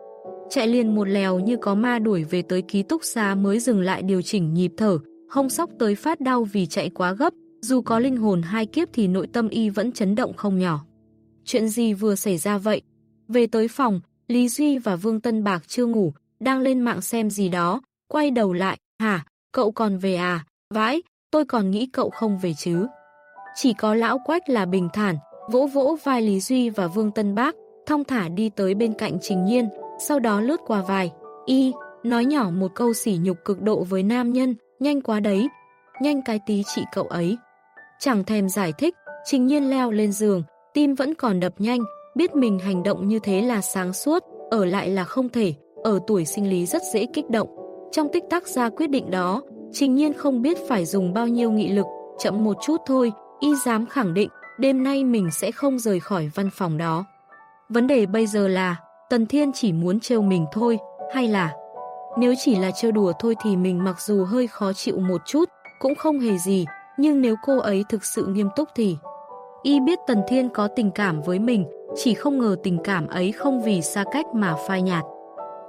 Chạy liền một lèo như có ma đuổi về tới ký túc xá mới dừng lại điều chỉnh nhịp thở, hông sóc tới phát đau vì chạy quá gấp, dù có linh hồn hai kiếp thì nội tâm y vẫn chấn động không nhỏ. Chuyện gì vừa xảy ra vậy? Về tới phòng, Lý Duy và Vương Tân Bạc chưa ngủ, đang lên mạng xem gì đó, quay đầu lại, hả, cậu còn về à, vãi, tôi còn nghĩ cậu không về chứ. Chỉ có lão quách là bình thản, vỗ vỗ vai Lý Duy và Vương Tân Bác, thong thả đi tới bên cạnh Trình Nhiên, sau đó lướt qua vài y, nói nhỏ một câu sỉ nhục cực độ với nam nhân, nhanh quá đấy, nhanh cái tí chị cậu ấy. Chẳng thèm giải thích, Trình Nhiên leo lên giường, tim vẫn còn đập nhanh, biết mình hành động như thế là sáng suốt, ở lại là không thể, ở tuổi sinh lý rất dễ kích động. Trong tích tắc ra quyết định đó, Trình Nhiên không biết phải dùng bao nhiêu nghị lực, chậm một chút thôi, y dám khẳng định, đêm nay mình sẽ không rời khỏi văn phòng đó. Vấn đề bây giờ là, Tần Thiên chỉ muốn trêu mình thôi, hay là... Nếu chỉ là trêu đùa thôi thì mình mặc dù hơi khó chịu một chút, cũng không hề gì, nhưng nếu cô ấy thực sự nghiêm túc thì... Y biết Tần Thiên có tình cảm với mình, chỉ không ngờ tình cảm ấy không vì xa cách mà phai nhạt.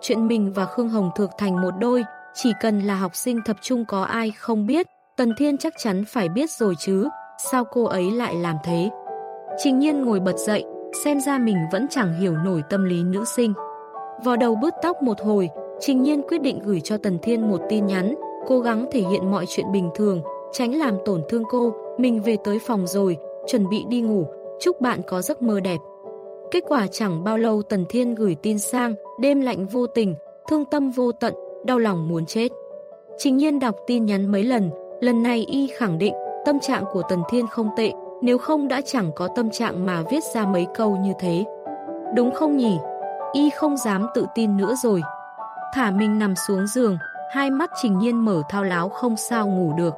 Chuyện mình và Khương Hồng Thược thành một đôi, chỉ cần là học sinh thập trung có ai không biết, Tần Thiên chắc chắn phải biết rồi chứ, sao cô ấy lại làm thế? Trình nhiên ngồi bật dậy, xem ra mình vẫn chẳng hiểu nổi tâm lý nữ sinh. vò đầu bứt tóc một hồi, Trình Nhiên quyết định gửi cho Tần Thiên một tin nhắn, cố gắng thể hiện mọi chuyện bình thường, tránh làm tổn thương cô, mình về tới phòng rồi, chuẩn bị đi ngủ, chúc bạn có giấc mơ đẹp. Kết quả chẳng bao lâu Tần Thiên gửi tin sang, đêm lạnh vô tình, thương tâm vô tận, đau lòng muốn chết. Trình nhiên đọc tin nhắn mấy lần, lần này y khẳng định tâm trạng của Tần Thiên không tệ, nếu không đã chẳng có tâm trạng mà viết ra mấy câu như thế. Đúng không nhỉ? Y không dám tự tin nữa rồi. Thả mình nằm xuống giường, hai mắt trình nhiên mở thao láo không sao ngủ được.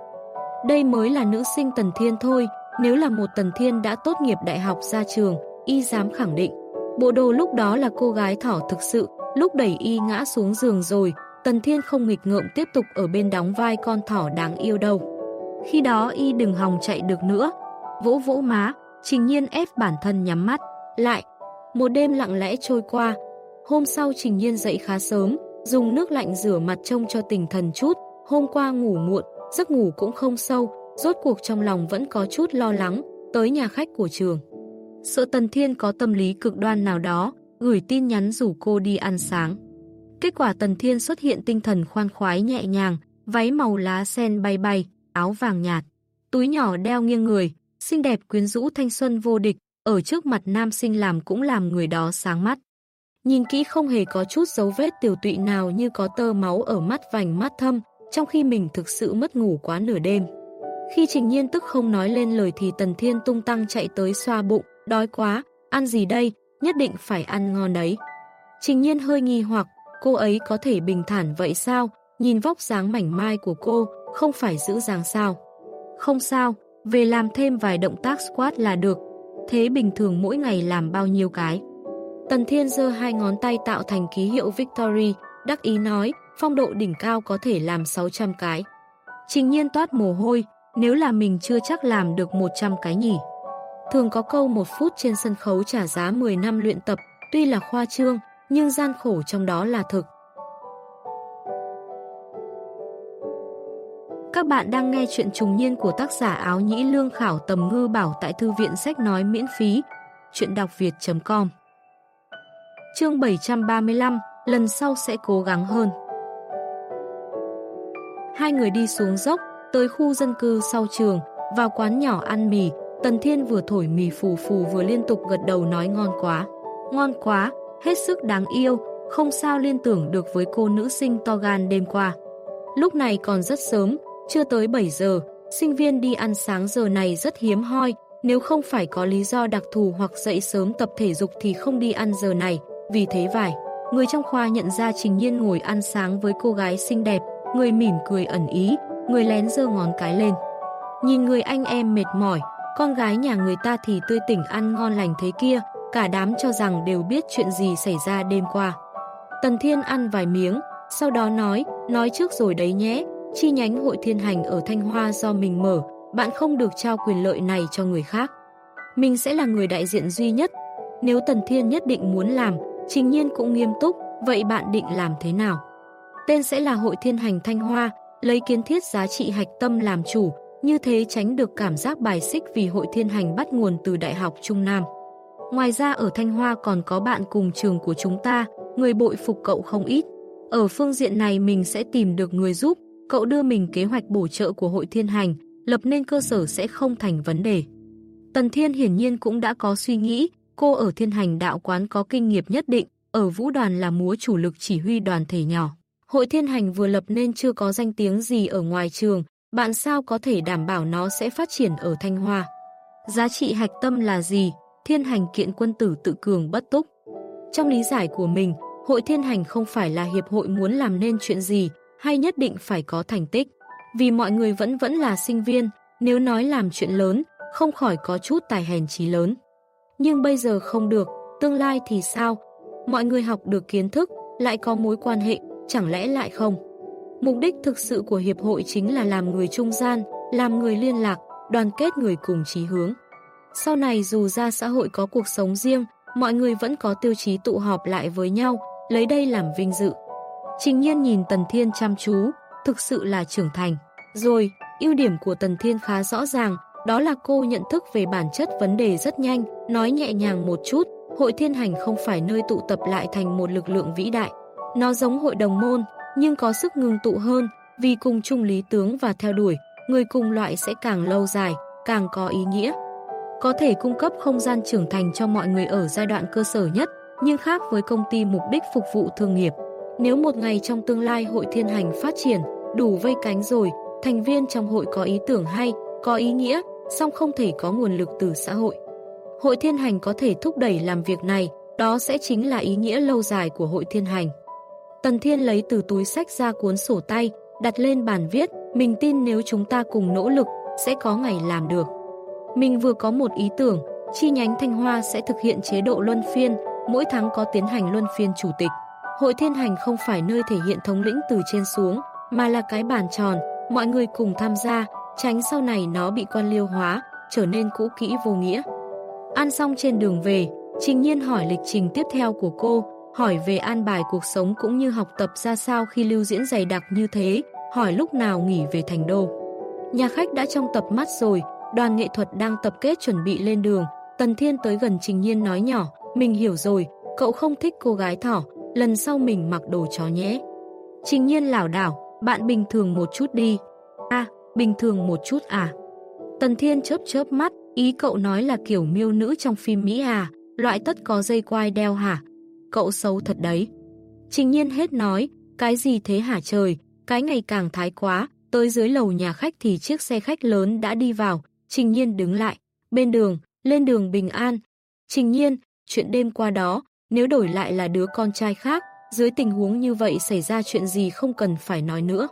Đây mới là nữ sinh Tần Thiên thôi, nếu là một Tần Thiên đã tốt nghiệp đại học ra trường, y dám khẳng định. Bộ đồ lúc đó là cô gái thỏ thực sự, lúc đẩy y ngã xuống giường rồi, Tần Thiên không nghịch ngợm tiếp tục ở bên đóng vai con thỏ đáng yêu đâu. Khi đó y đừng hòng chạy được nữa. Vỗ vỗ má, trình nhiên ép bản thân nhắm mắt. Lại, một đêm lặng lẽ trôi qua. Hôm sau trình nhiên dậy khá sớm, dùng nước lạnh rửa mặt trông cho tình thần chút. Hôm qua ngủ muộn, giấc ngủ cũng không sâu, rốt cuộc trong lòng vẫn có chút lo lắng, tới nhà khách của trường. Sợ Tần Thiên có tâm lý cực đoan nào đó, gửi tin nhắn rủ cô đi ăn sáng. Kết quả Tần Thiên xuất hiện tinh thần khoan khoái nhẹ nhàng, váy màu lá sen bay bay, áo vàng nhạt, túi nhỏ đeo nghiêng người, xinh đẹp quyến rũ thanh xuân vô địch, ở trước mặt nam sinh làm cũng làm người đó sáng mắt. Nhìn kỹ không hề có chút dấu vết tiểu tụy nào như có tơ máu ở mắt vành mắt thâm, trong khi mình thực sự mất ngủ quá nửa đêm. Khi Trình Nhiên tức không nói lên lời thì Tần Thiên tung tăng chạy tới xoa bụng, đói quá, ăn gì đây, nhất định phải ăn ngon đấy. Trình Nhiên hơi nghi hoặc, cô ấy có thể bình thản vậy sao, nhìn vóc dáng mảnh mai của cô, không phải giữ dáng sao. Không sao, về làm thêm vài động tác squat là được, thế bình thường mỗi ngày làm bao nhiêu cái. Tần Thiên giơ hai ngón tay tạo thành ký hiệu Victory, đắc ý nói, phong độ đỉnh cao có thể làm 600 cái. Trình nhiên toát mồ hôi, nếu là mình chưa chắc làm được 100 cái nhỉ. Thường có câu một phút trên sân khấu trả giá 10 năm luyện tập, tuy là khoa trương, nhưng gian khổ trong đó là thực. Bạn đang nghe chuyện trùng niên của tác giả áo nhĩ lương khảo tầm ngư bảo tại thư viện sách nói miễn phí. Chuyện đọc việt.com Chương 735 Lần sau sẽ cố gắng hơn Hai người đi xuống dốc, tới khu dân cư sau trường, vào quán nhỏ ăn mì, Tần Thiên vừa thổi mì phù phù vừa liên tục gật đầu nói ngon quá. Ngon quá, hết sức đáng yêu, không sao liên tưởng được với cô nữ sinh to gan đêm qua. Lúc này còn rất sớm, chưa tới 7 giờ, sinh viên đi ăn sáng giờ này rất hiếm hoi, nếu không phải có lý do đặc thù hoặc dậy sớm tập thể dục thì không đi ăn giờ này, vì thế vải. Người trong khoa nhận ra Trình Nhiên ngồi ăn sáng với cô gái xinh đẹp, người mỉm cười ẩn ý, người lén giơ ngón cái lên. Nhìn người anh em mệt mỏi, con gái nhà người ta thì tươi tỉnh ăn ngon lành thế kia, cả đám cho rằng đều biết chuyện gì xảy ra đêm qua. Tần Thiên ăn vài miếng, sau đó nói, nói trước rồi đấy nhé, chi nhánh hội thiên hành ở Thanh Hoa do mình mở, bạn không được trao quyền lợi này cho người khác. Mình sẽ là người đại diện duy nhất. Nếu Tần Thiên nhất định muốn làm, Trình Nhiên cũng nghiêm túc, vậy bạn định làm thế nào? Tên sẽ là Hội Thiên Hành Thanh Hoa, lấy kiến thiết giá trị hạch tâm làm chủ, như thế tránh được cảm giác bài xích vì Hội Thiên Hành bắt nguồn từ Đại học Trung Nam. Ngoài ra ở Thanh Hoa còn có bạn cùng trường của chúng ta, người bội phục cậu không ít. Ở phương diện này mình sẽ tìm được người giúp, cậu đưa mình kế hoạch bổ trợ của hội thiên hành, lập nên cơ sở sẽ không thành vấn đề. Tần Thiên hiển nhiên cũng đã có suy nghĩ, cô ở thiên hành đạo quán có kinh nghiệm nhất định, ở vũ đoàn là múa chủ lực chỉ huy đoàn thể nhỏ. Hội thiên hành vừa lập nên chưa có danh tiếng gì ở ngoài trường, bạn sao có thể đảm bảo nó sẽ phát triển ở Thanh Hoa. Giá trị hạch tâm là gì? Thiên hành kiện quân tử tự cường bất túc. Trong lý giải của mình, hội thiên hành không phải là hiệp hội muốn làm nên chuyện gì, hay nhất định phải có thành tích. Vì mọi người vẫn vẫn là sinh viên, nếu nói làm chuyện lớn, không khỏi có chút tài hèn trí lớn. Nhưng bây giờ không được, tương lai thì sao? Mọi người học được kiến thức, lại có mối quan hệ, chẳng lẽ lại không? Mục đích thực sự của hiệp hội chính là làm người trung gian, làm người liên lạc, đoàn kết người cùng chí hướng. Sau này dù ra xã hội có cuộc sống riêng, mọi người vẫn có tiêu chí tụ họp lại với nhau, lấy đây làm vinh dự. Trình nhiên nhìn Tần Thiên chăm chú, thực sự là trưởng thành. Rồi, ưu điểm của Tần Thiên khá rõ ràng, đó là cô nhận thức về bản chất vấn đề rất nhanh, nói nhẹ nhàng một chút, Hội Thiên Hành không phải nơi tụ tập lại thành một lực lượng vĩ đại. Nó giống hội đồng môn, nhưng có sức ngưng tụ hơn, vì cùng chung lý tướng và theo đuổi, người cùng loại sẽ càng lâu dài, càng có ý nghĩa. Có thể cung cấp không gian trưởng thành cho mọi người ở giai đoạn cơ sở nhất, nhưng khác với công ty mục đích phục vụ thương nghiệp. Nếu một ngày trong tương lai hội thiên hành phát triển, đủ vây cánh rồi, thành viên trong hội có ý tưởng hay, có ý nghĩa, song không thể có nguồn lực từ xã hội. Hội thiên hành có thể thúc đẩy làm việc này, đó sẽ chính là ý nghĩa lâu dài của hội thiên hành. Tần Thiên lấy từ túi sách ra cuốn sổ tay, đặt lên bàn viết, mình tin nếu chúng ta cùng nỗ lực, sẽ có ngày làm được. Mình vừa có một ý tưởng, chi nhánh Thanh Hoa sẽ thực hiện chế độ luân phiên, mỗi tháng có tiến hành luân phiên chủ tịch. Hội thiên hành không phải nơi thể hiện thống lĩnh từ trên xuống, mà là cái bàn tròn, mọi người cùng tham gia, tránh sau này nó bị quan liêu hóa, trở nên cũ kỹ vô nghĩa. Ăn xong trên đường về, Trình Nhiên hỏi lịch trình tiếp theo của cô, hỏi về an bài cuộc sống cũng như học tập ra sao khi lưu diễn dày đặc như thế, hỏi lúc nào nghỉ về thành đô. Nhà khách đã trong tập mắt rồi, đoàn nghệ thuật đang tập kết chuẩn bị lên đường, Tần Thiên tới gần Trình Nhiên nói nhỏ, mình hiểu rồi, cậu không thích cô gái thỏ, lần sau mình mặc đồ chó nhé. Trình Nhiên lảo đảo, bạn bình thường một chút đi. À, bình thường một chút à? Tần Thiên chớp chớp mắt, ý cậu nói là kiểu miêu nữ trong phim Mỹ à, loại tất có dây quai đeo hả? Cậu xấu thật đấy. Trình Nhiên hết nói, cái gì thế hả trời, cái ngày càng thái quá, tới dưới lầu nhà khách thì chiếc xe khách lớn đã đi vào, Trình Nhiên đứng lại, bên đường, lên đường bình an. Trình Nhiên, chuyện đêm qua đó, nếu đổi lại là đứa con trai khác, dưới tình huống như vậy xảy ra chuyện gì không cần phải nói nữa.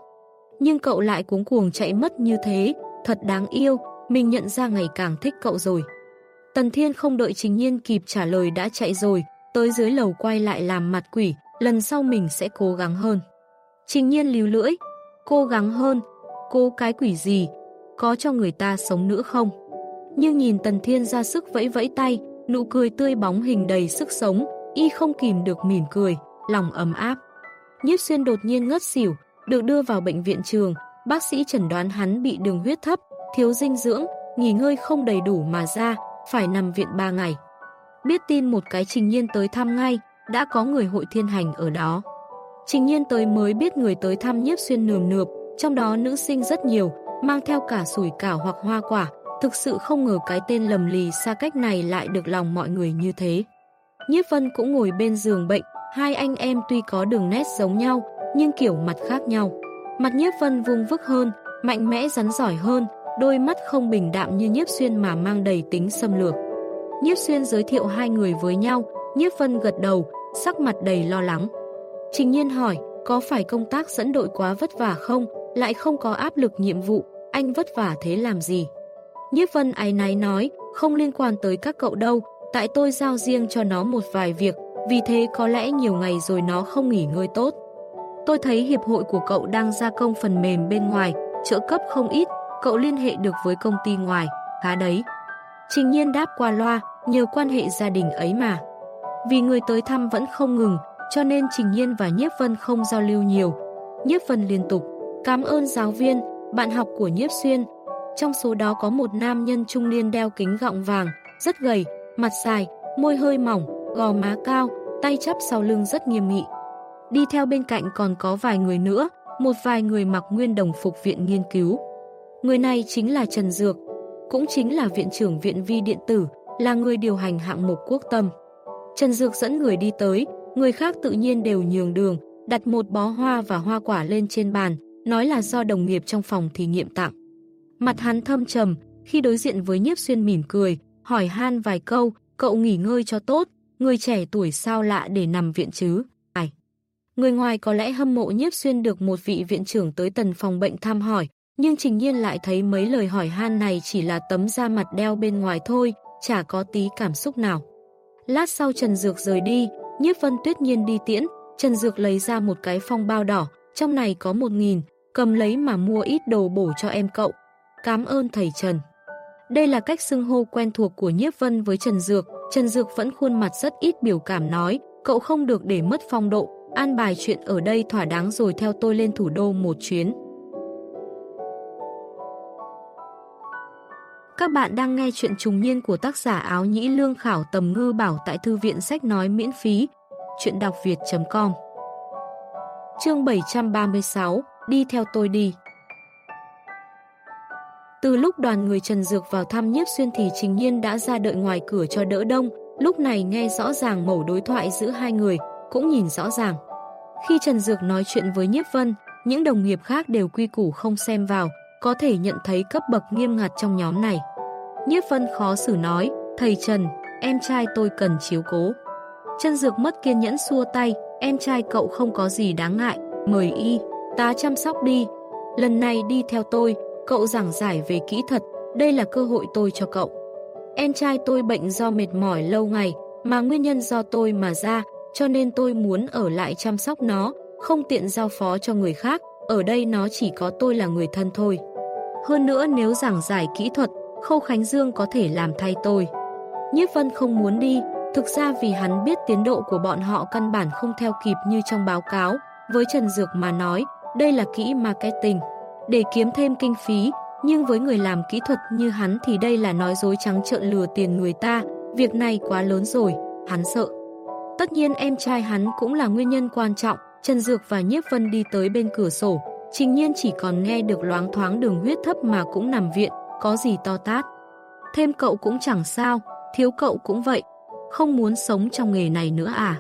Nhưng cậu lại cuống cuồng chạy mất như thế, thật đáng yêu, mình nhận ra ngày càng thích cậu rồi. Tần Thiên không đợi Trình Nhiên kịp trả lời đã chạy rồi, tới dưới lầu quay lại làm mặt quỷ, lần sau mình sẽ cố gắng hơn. Trình Nhiên líu lưỡi, cố gắng hơn, cô cái quỷ gì, có cho người ta sống nữa không? Nhưng nhìn Tần Thiên ra sức vẫy vẫy tay, nụ cười tươi bóng hình đầy sức sống, y không kìm được mỉm cười, lòng ấm áp. Nhiếp xuyên đột nhiên ngất xỉu, được đưa vào bệnh viện trường, bác sĩ chẩn đoán hắn bị đường huyết thấp, thiếu dinh dưỡng, nghỉ ngơi không đầy đủ mà ra, phải nằm viện 3 ngày. Biết tin một cái trình nhiên tới thăm ngay, đã có người hội thiên hành ở đó. Trình nhiên tới mới biết người tới thăm nhiếp xuyên nườm nượp, trong đó nữ sinh rất nhiều, mang theo cả sủi cảo hoặc hoa quả, thực sự không ngờ cái tên lầm lì xa cách này lại được lòng mọi người như thế. Nhiếp Vân cũng ngồi bên giường bệnh, hai anh em tuy có đường nét giống nhau, nhưng kiểu mặt khác nhau. Mặt Nhiếp Vân vung vức hơn, mạnh mẽ rắn giỏi hơn, đôi mắt không bình đạm như Nhiếp Xuyên mà mang đầy tính xâm lược. Nhiếp Xuyên giới thiệu hai người với nhau, Nhiếp Vân gật đầu, sắc mặt đầy lo lắng. Trình Nhiên hỏi, có phải công tác dẫn đội quá vất vả không, lại không có áp lực nhiệm vụ, anh vất vả thế làm gì? Nhiếp Vân ái náy nói, không liên quan tới các cậu đâu, tại tôi giao riêng cho nó một vài việc, vì thế có lẽ nhiều ngày rồi nó không nghỉ ngơi tốt. Tôi thấy hiệp hội của cậu đang gia công phần mềm bên ngoài, trợ cấp không ít, cậu liên hệ được với công ty ngoài, khá đấy. Trình nhiên đáp qua loa, nhờ quan hệ gia đình ấy mà. Vì người tới thăm vẫn không ngừng, cho nên Trình Nhiên và Nhiếp Vân không giao lưu nhiều. Nhiếp Vân liên tục, cảm ơn giáo viên, bạn học của Nhiếp Xuyên. Trong số đó có một nam nhân trung niên đeo kính gọng vàng, rất gầy, mặt dài, môi hơi mỏng, gò má cao, tay chắp sau lưng rất nghiêm nghị. Đi theo bên cạnh còn có vài người nữa, một vài người mặc nguyên đồng phục viện nghiên cứu. Người này chính là Trần Dược, cũng chính là viện trưởng viện vi điện tử, là người điều hành hạng mục quốc tâm. Trần Dược dẫn người đi tới, người khác tự nhiên đều nhường đường, đặt một bó hoa và hoa quả lên trên bàn, nói là do đồng nghiệp trong phòng thí nghiệm tặng. Mặt hắn thâm trầm, khi đối diện với nhiếp xuyên mỉm cười, hỏi han vài câu, cậu nghỉ ngơi cho tốt, người trẻ tuổi sao lạ để nằm viện chứ, ai. Người ngoài có lẽ hâm mộ nhiếp xuyên được một vị viện trưởng tới tần phòng bệnh thăm hỏi, nhưng trình nhiên lại thấy mấy lời hỏi han này chỉ là tấm da mặt đeo bên ngoài thôi, chả có tí cảm xúc nào. Lát sau Trần Dược rời đi, nhiếp vân tuyết nhiên đi tiễn, Trần Dược lấy ra một cái phong bao đỏ, trong này có một nghìn, cầm lấy mà mua ít đồ bổ cho em cậu. Cảm ơn thầy Trần. Đây là cách xưng hô quen thuộc của Nhiếp Vân với Trần Dược. Trần Dược vẫn khuôn mặt rất ít biểu cảm nói, cậu không được để mất phong độ, an bài chuyện ở đây thỏa đáng rồi theo tôi lên thủ đô một chuyến. Các bạn đang nghe chuyện trùng niên của tác giả áo nhĩ lương khảo tầm ngư bảo tại thư viện sách nói miễn phí. Chuyện đọc việt.com Chương 736 Đi theo tôi đi từ lúc đoàn người Trần Dược vào thăm nhiếp xuyên thì Trình Nhiên đã ra đợi ngoài cửa cho đỡ đông, lúc này nghe rõ ràng mẩu đối thoại giữa hai người, cũng nhìn rõ ràng. Khi Trần Dược nói chuyện với nhiếp vân, những đồng nghiệp khác đều quy củ không xem vào, có thể nhận thấy cấp bậc nghiêm ngặt trong nhóm này. Nhiếp Vân khó xử nói, thầy Trần, em trai tôi cần chiếu cố. Trần Dược mất kiên nhẫn xua tay, em trai cậu không có gì đáng ngại, mời y, ta chăm sóc đi. Lần này đi theo tôi, cậu giảng giải về kỹ thuật, đây là cơ hội tôi cho cậu. Em trai tôi bệnh do mệt mỏi lâu ngày, mà nguyên nhân do tôi mà ra, cho nên tôi muốn ở lại chăm sóc nó, không tiện giao phó cho người khác, ở đây nó chỉ có tôi là người thân thôi. Hơn nữa nếu giảng giải kỹ thuật, Khâu Khánh Dương có thể làm thay tôi. Nhiếp Vân không muốn đi, thực ra vì hắn biết tiến độ của bọn họ căn bản không theo kịp như trong báo cáo. Với Trần Dược mà nói, đây là kỹ marketing. Để kiếm thêm kinh phí, nhưng với người làm kỹ thuật như hắn thì đây là nói dối trắng trợn lừa tiền người ta. Việc này quá lớn rồi, hắn sợ. Tất nhiên em trai hắn cũng là nguyên nhân quan trọng. Trần Dược và Nhiếp Vân đi tới bên cửa sổ, Trình nhiên chỉ còn nghe được loáng thoáng đường huyết thấp mà cũng nằm viện, có gì to tát. Thêm cậu cũng chẳng sao, thiếu cậu cũng vậy, không muốn sống trong nghề này nữa à.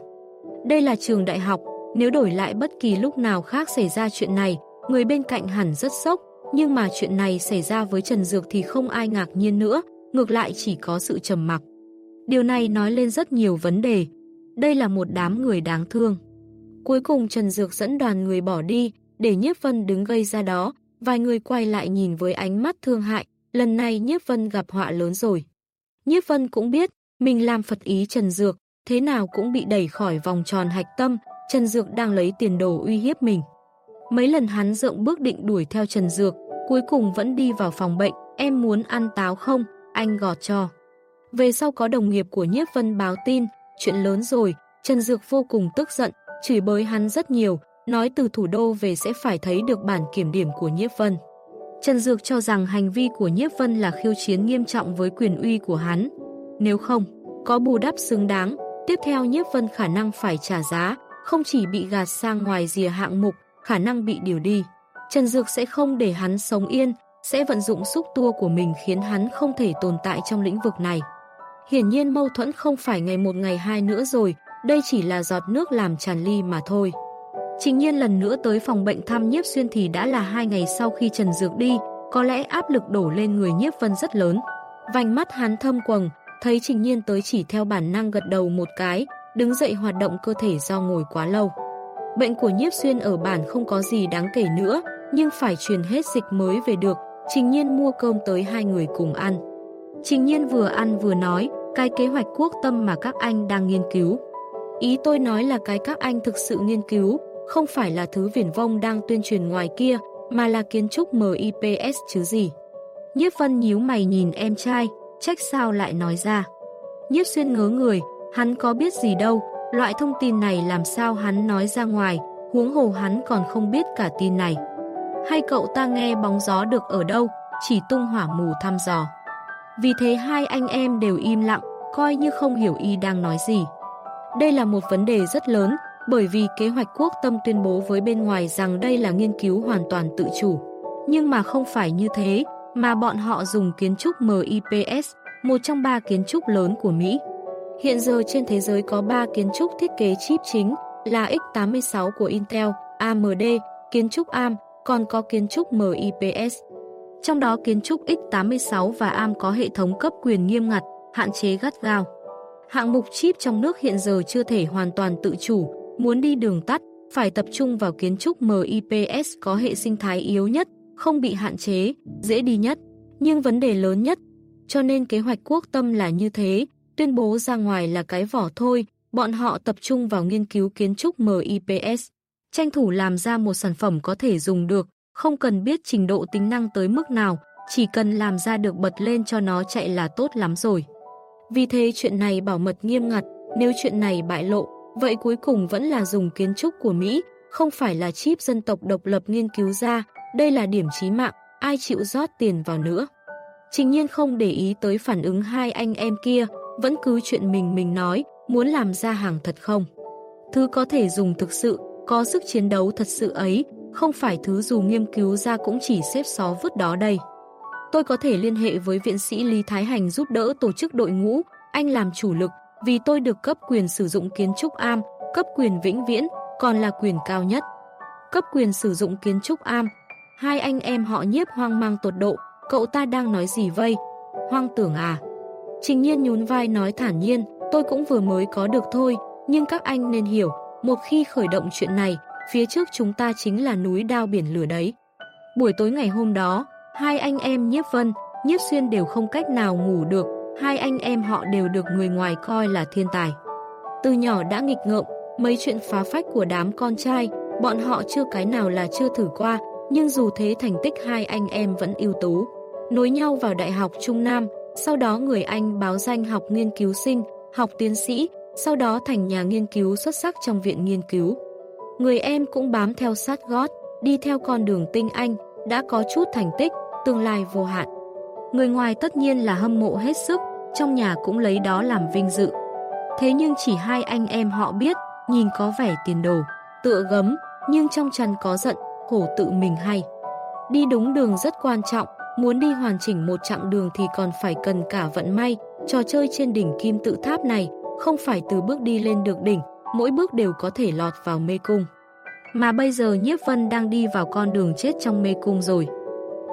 Đây là trường đại học, nếu đổi lại bất kỳ lúc nào khác xảy ra chuyện này, người bên cạnh hẳn rất sốc, nhưng mà chuyện này xảy ra với Trần Dược thì không ai ngạc nhiên nữa, ngược lại chỉ có sự trầm mặc. Điều này nói lên rất nhiều vấn đề. Đây là một đám người đáng thương. Cuối cùng Trần Dược dẫn đoàn người bỏ đi, để Nhiếp Vân đứng gây ra đó, vài người quay lại nhìn với ánh mắt thương hại, lần này Nhiếp Vân gặp họa lớn rồi. Nhiếp Vân cũng biết, mình làm Phật ý Trần Dược, thế nào cũng bị đẩy khỏi vòng tròn hạch tâm, Trần Dược đang lấy tiền đồ uy hiếp mình. Mấy lần hắn rộng bước định đuổi theo Trần Dược, cuối cùng vẫn đi vào phòng bệnh, em muốn ăn táo không, anh gọt cho. Về sau có đồng nghiệp của Nhiếp Vân báo tin, chuyện lớn rồi, Trần Dược vô cùng tức giận, chửi bới hắn rất nhiều, nói từ thủ đô về sẽ phải thấy được bản kiểm điểm của Nhiếp Vân. Trần Dược cho rằng hành vi của Nhiếp Vân là khiêu chiến nghiêm trọng với quyền uy của hắn. Nếu không, có bù đắp xứng đáng, tiếp theo Nhiếp Vân khả năng phải trả giá, không chỉ bị gạt sang ngoài rìa hạng mục, khả năng bị điều đi. Trần Dược sẽ không để hắn sống yên, sẽ vận dụng xúc tua của mình khiến hắn không thể tồn tại trong lĩnh vực này. Hiển nhiên mâu thuẫn không phải ngày một ngày hai nữa rồi, đây chỉ là giọt nước làm tràn ly mà thôi. Trình nhiên lần nữa tới phòng bệnh thăm nhiếp xuyên thì đã là hai ngày sau khi Trần Dược đi, có lẽ áp lực đổ lên người nhiếp vân rất lớn. Vành mắt hắn thâm quầng, thấy trình nhiên tới chỉ theo bản năng gật đầu một cái, đứng dậy hoạt động cơ thể do ngồi quá lâu. Bệnh của nhiếp xuyên ở bản không có gì đáng kể nữa, nhưng phải truyền hết dịch mới về được, trình nhiên mua cơm tới hai người cùng ăn. Trình nhiên vừa ăn vừa nói, cái kế hoạch quốc tâm mà các anh đang nghiên cứu. Ý tôi nói là cái các anh thực sự nghiên cứu, không phải là thứ viển vông đang tuyên truyền ngoài kia, mà là kiến trúc MIPS chứ gì. Nhiếp Vân nhíu mày nhìn em trai, trách sao lại nói ra. Nhiếp Xuyên ngớ người, hắn có biết gì đâu, loại thông tin này làm sao hắn nói ra ngoài, huống hồ hắn còn không biết cả tin này. Hay cậu ta nghe bóng gió được ở đâu, chỉ tung hỏa mù thăm dò. Vì thế hai anh em đều im lặng, coi như không hiểu y đang nói gì. Đây là một vấn đề rất lớn, bởi vì kế hoạch quốc tâm tuyên bố với bên ngoài rằng đây là nghiên cứu hoàn toàn tự chủ. Nhưng mà không phải như thế, mà bọn họ dùng kiến trúc MIPS, một trong ba kiến trúc lớn của Mỹ. Hiện giờ trên thế giới có 3 kiến trúc thiết kế chip chính là x86 của Intel, AMD, kiến trúc ARM, còn có kiến trúc MIPS. Trong đó kiến trúc x86 và ARM có hệ thống cấp quyền nghiêm ngặt, hạn chế gắt gao. Hạng mục chip trong nước hiện giờ chưa thể hoàn toàn tự chủ, Muốn đi đường tắt, phải tập trung vào kiến trúc MIPS có hệ sinh thái yếu nhất, không bị hạn chế, dễ đi nhất, nhưng vấn đề lớn nhất. Cho nên kế hoạch quốc tâm là như thế, tuyên bố ra ngoài là cái vỏ thôi, bọn họ tập trung vào nghiên cứu kiến trúc MIPS. Tranh thủ làm ra một sản phẩm có thể dùng được, không cần biết trình độ tính năng tới mức nào, chỉ cần làm ra được bật lên cho nó chạy là tốt lắm rồi. Vì thế chuyện này bảo mật nghiêm ngặt, nếu chuyện này bại lộ, Vậy cuối cùng vẫn là dùng kiến trúc của Mỹ, không phải là chip dân tộc độc lập nghiên cứu ra, đây là điểm chí mạng, ai chịu rót tiền vào nữa. Trình nhiên không để ý tới phản ứng hai anh em kia, vẫn cứ chuyện mình mình nói, muốn làm ra hàng thật không. Thứ có thể dùng thực sự, có sức chiến đấu thật sự ấy, không phải thứ dù nghiên cứu ra cũng chỉ xếp xó vứt đó đây. Tôi có thể liên hệ với viện sĩ Lý Thái Hành giúp đỡ tổ chức đội ngũ, anh làm chủ lực, vì tôi được cấp quyền sử dụng kiến trúc am, cấp quyền vĩnh viễn, còn là quyền cao nhất. Cấp quyền sử dụng kiến trúc am, hai anh em họ nhiếp hoang mang tột độ, cậu ta đang nói gì vây? Hoang tưởng à? Trình nhiên nhún vai nói thản nhiên, tôi cũng vừa mới có được thôi, nhưng các anh nên hiểu, một khi khởi động chuyện này, phía trước chúng ta chính là núi đao biển lửa đấy. Buổi tối ngày hôm đó, hai anh em Nhiếp Vân, Nhiếp Xuyên đều không cách nào ngủ được, hai anh em họ đều được người ngoài coi là thiên tài. Từ nhỏ đã nghịch ngợm, mấy chuyện phá phách của đám con trai, bọn họ chưa cái nào là chưa thử qua, nhưng dù thế thành tích hai anh em vẫn ưu tú. Nối nhau vào Đại học Trung Nam, sau đó người Anh báo danh học nghiên cứu sinh, học tiến sĩ, sau đó thành nhà nghiên cứu xuất sắc trong viện nghiên cứu. Người em cũng bám theo sát gót, đi theo con đường tinh anh, đã có chút thành tích, tương lai vô hạn. Người ngoài tất nhiên là hâm mộ hết sức, trong nhà cũng lấy đó làm vinh dự. Thế nhưng chỉ hai anh em họ biết, nhìn có vẻ tiền đồ, tựa gấm, nhưng trong chăn có giận, khổ tự mình hay. Đi đúng đường rất quan trọng, muốn đi hoàn chỉnh một chặng đường thì còn phải cần cả vận may, trò chơi trên đỉnh kim tự tháp này, không phải từ bước đi lên được đỉnh, mỗi bước đều có thể lọt vào mê cung. Mà bây giờ Nhiếp Vân đang đi vào con đường chết trong mê cung rồi.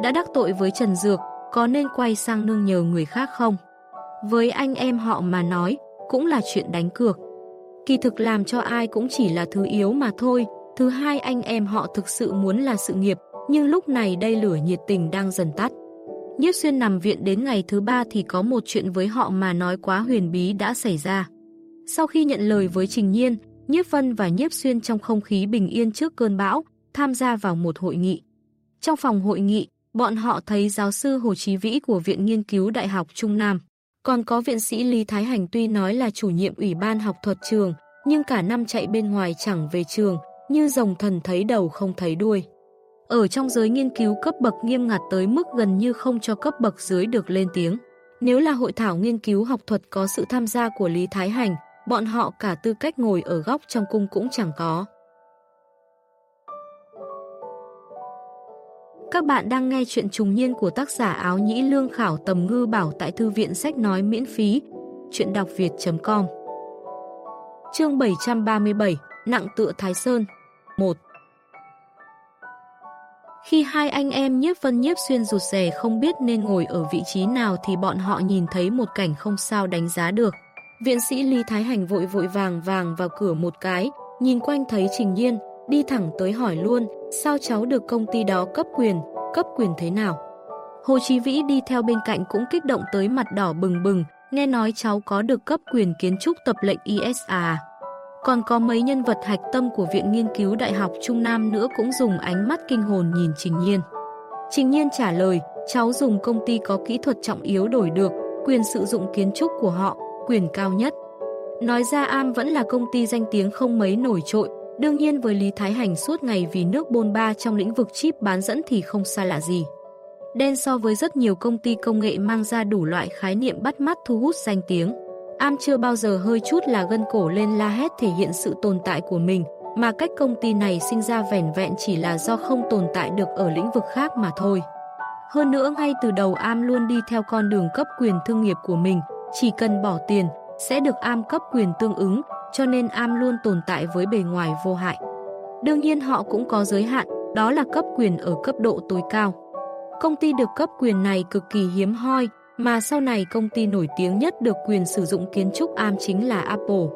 Đã đắc tội với Trần Dược, có nên quay sang nương nhờ người khác không? Với anh em họ mà nói, cũng là chuyện đánh cược. Kỳ thực làm cho ai cũng chỉ là thứ yếu mà thôi. Thứ hai anh em họ thực sự muốn là sự nghiệp, nhưng lúc này đây lửa nhiệt tình đang dần tắt. Nhiếp xuyên nằm viện đến ngày thứ ba thì có một chuyện với họ mà nói quá huyền bí đã xảy ra. Sau khi nhận lời với Trình Nhiên, Nhiếp Vân và Nhiếp Xuyên trong không khí bình yên trước cơn bão, tham gia vào một hội nghị. Trong phòng hội nghị, bọn họ thấy giáo sư Hồ Chí Vĩ của Viện Nghiên cứu Đại học Trung Nam. Còn có viện sĩ Lý Thái Hành tuy nói là chủ nhiệm ủy ban học thuật trường, nhưng cả năm chạy bên ngoài chẳng về trường, như rồng thần thấy đầu không thấy đuôi. Ở trong giới nghiên cứu cấp bậc nghiêm ngặt tới mức gần như không cho cấp bậc dưới được lên tiếng. Nếu là hội thảo nghiên cứu học thuật có sự tham gia của Lý Thái Hành, bọn họ cả tư cách ngồi ở góc trong cung cũng chẳng có. Các bạn đang nghe chuyện trùng niên của tác giả áo nhĩ lương khảo tầm ngư bảo tại thư viện sách nói miễn phí. Chuyện đọc việt.com Chương 737 Nặng tựa Thái Sơn 1 khi hai anh em nhiếp vân nhiếp xuyên rụt rè không biết nên ngồi ở vị trí nào thì bọn họ nhìn thấy một cảnh không sao đánh giá được. Viện sĩ Lý Thái Hành vội vội vàng vàng vào cửa một cái, nhìn quanh thấy Trình Nhiên, đi thẳng tới hỏi luôn, sao cháu được công ty đó cấp quyền, cấp quyền thế nào? Hồ Chí Vĩ đi theo bên cạnh cũng kích động tới mặt đỏ bừng bừng, nghe nói cháu có được cấp quyền kiến trúc tập lệnh ISA. À? Còn có mấy nhân vật hạch tâm của Viện Nghiên cứu Đại học Trung Nam nữa cũng dùng ánh mắt kinh hồn nhìn Trình Nhiên. Trình Nhiên trả lời, cháu dùng công ty có kỹ thuật trọng yếu đổi được, quyền sử dụng kiến trúc của họ, quyền cao nhất. Nói ra Am vẫn là công ty danh tiếng không mấy nổi trội, đương nhiên với Lý Thái Hành suốt ngày vì nước bôn ba trong lĩnh vực chip bán dẫn thì không xa lạ gì. Đen so với rất nhiều công ty công nghệ mang ra đủ loại khái niệm bắt mắt thu hút danh tiếng. Am chưa bao giờ hơi chút là gân cổ lên la hét thể hiện sự tồn tại của mình, mà cách công ty này sinh ra vẻn vẹn chỉ là do không tồn tại được ở lĩnh vực khác mà thôi. Hơn nữa ngay từ đầu Am luôn đi theo con đường cấp quyền thương nghiệp của mình, chỉ cần bỏ tiền, sẽ được am cấp quyền tương ứng, cho nên am luôn tồn tại với bề ngoài vô hại. Đương nhiên họ cũng có giới hạn, đó là cấp quyền ở cấp độ tối cao. Công ty được cấp quyền này cực kỳ hiếm hoi, mà sau này công ty nổi tiếng nhất được quyền sử dụng kiến trúc am chính là Apple.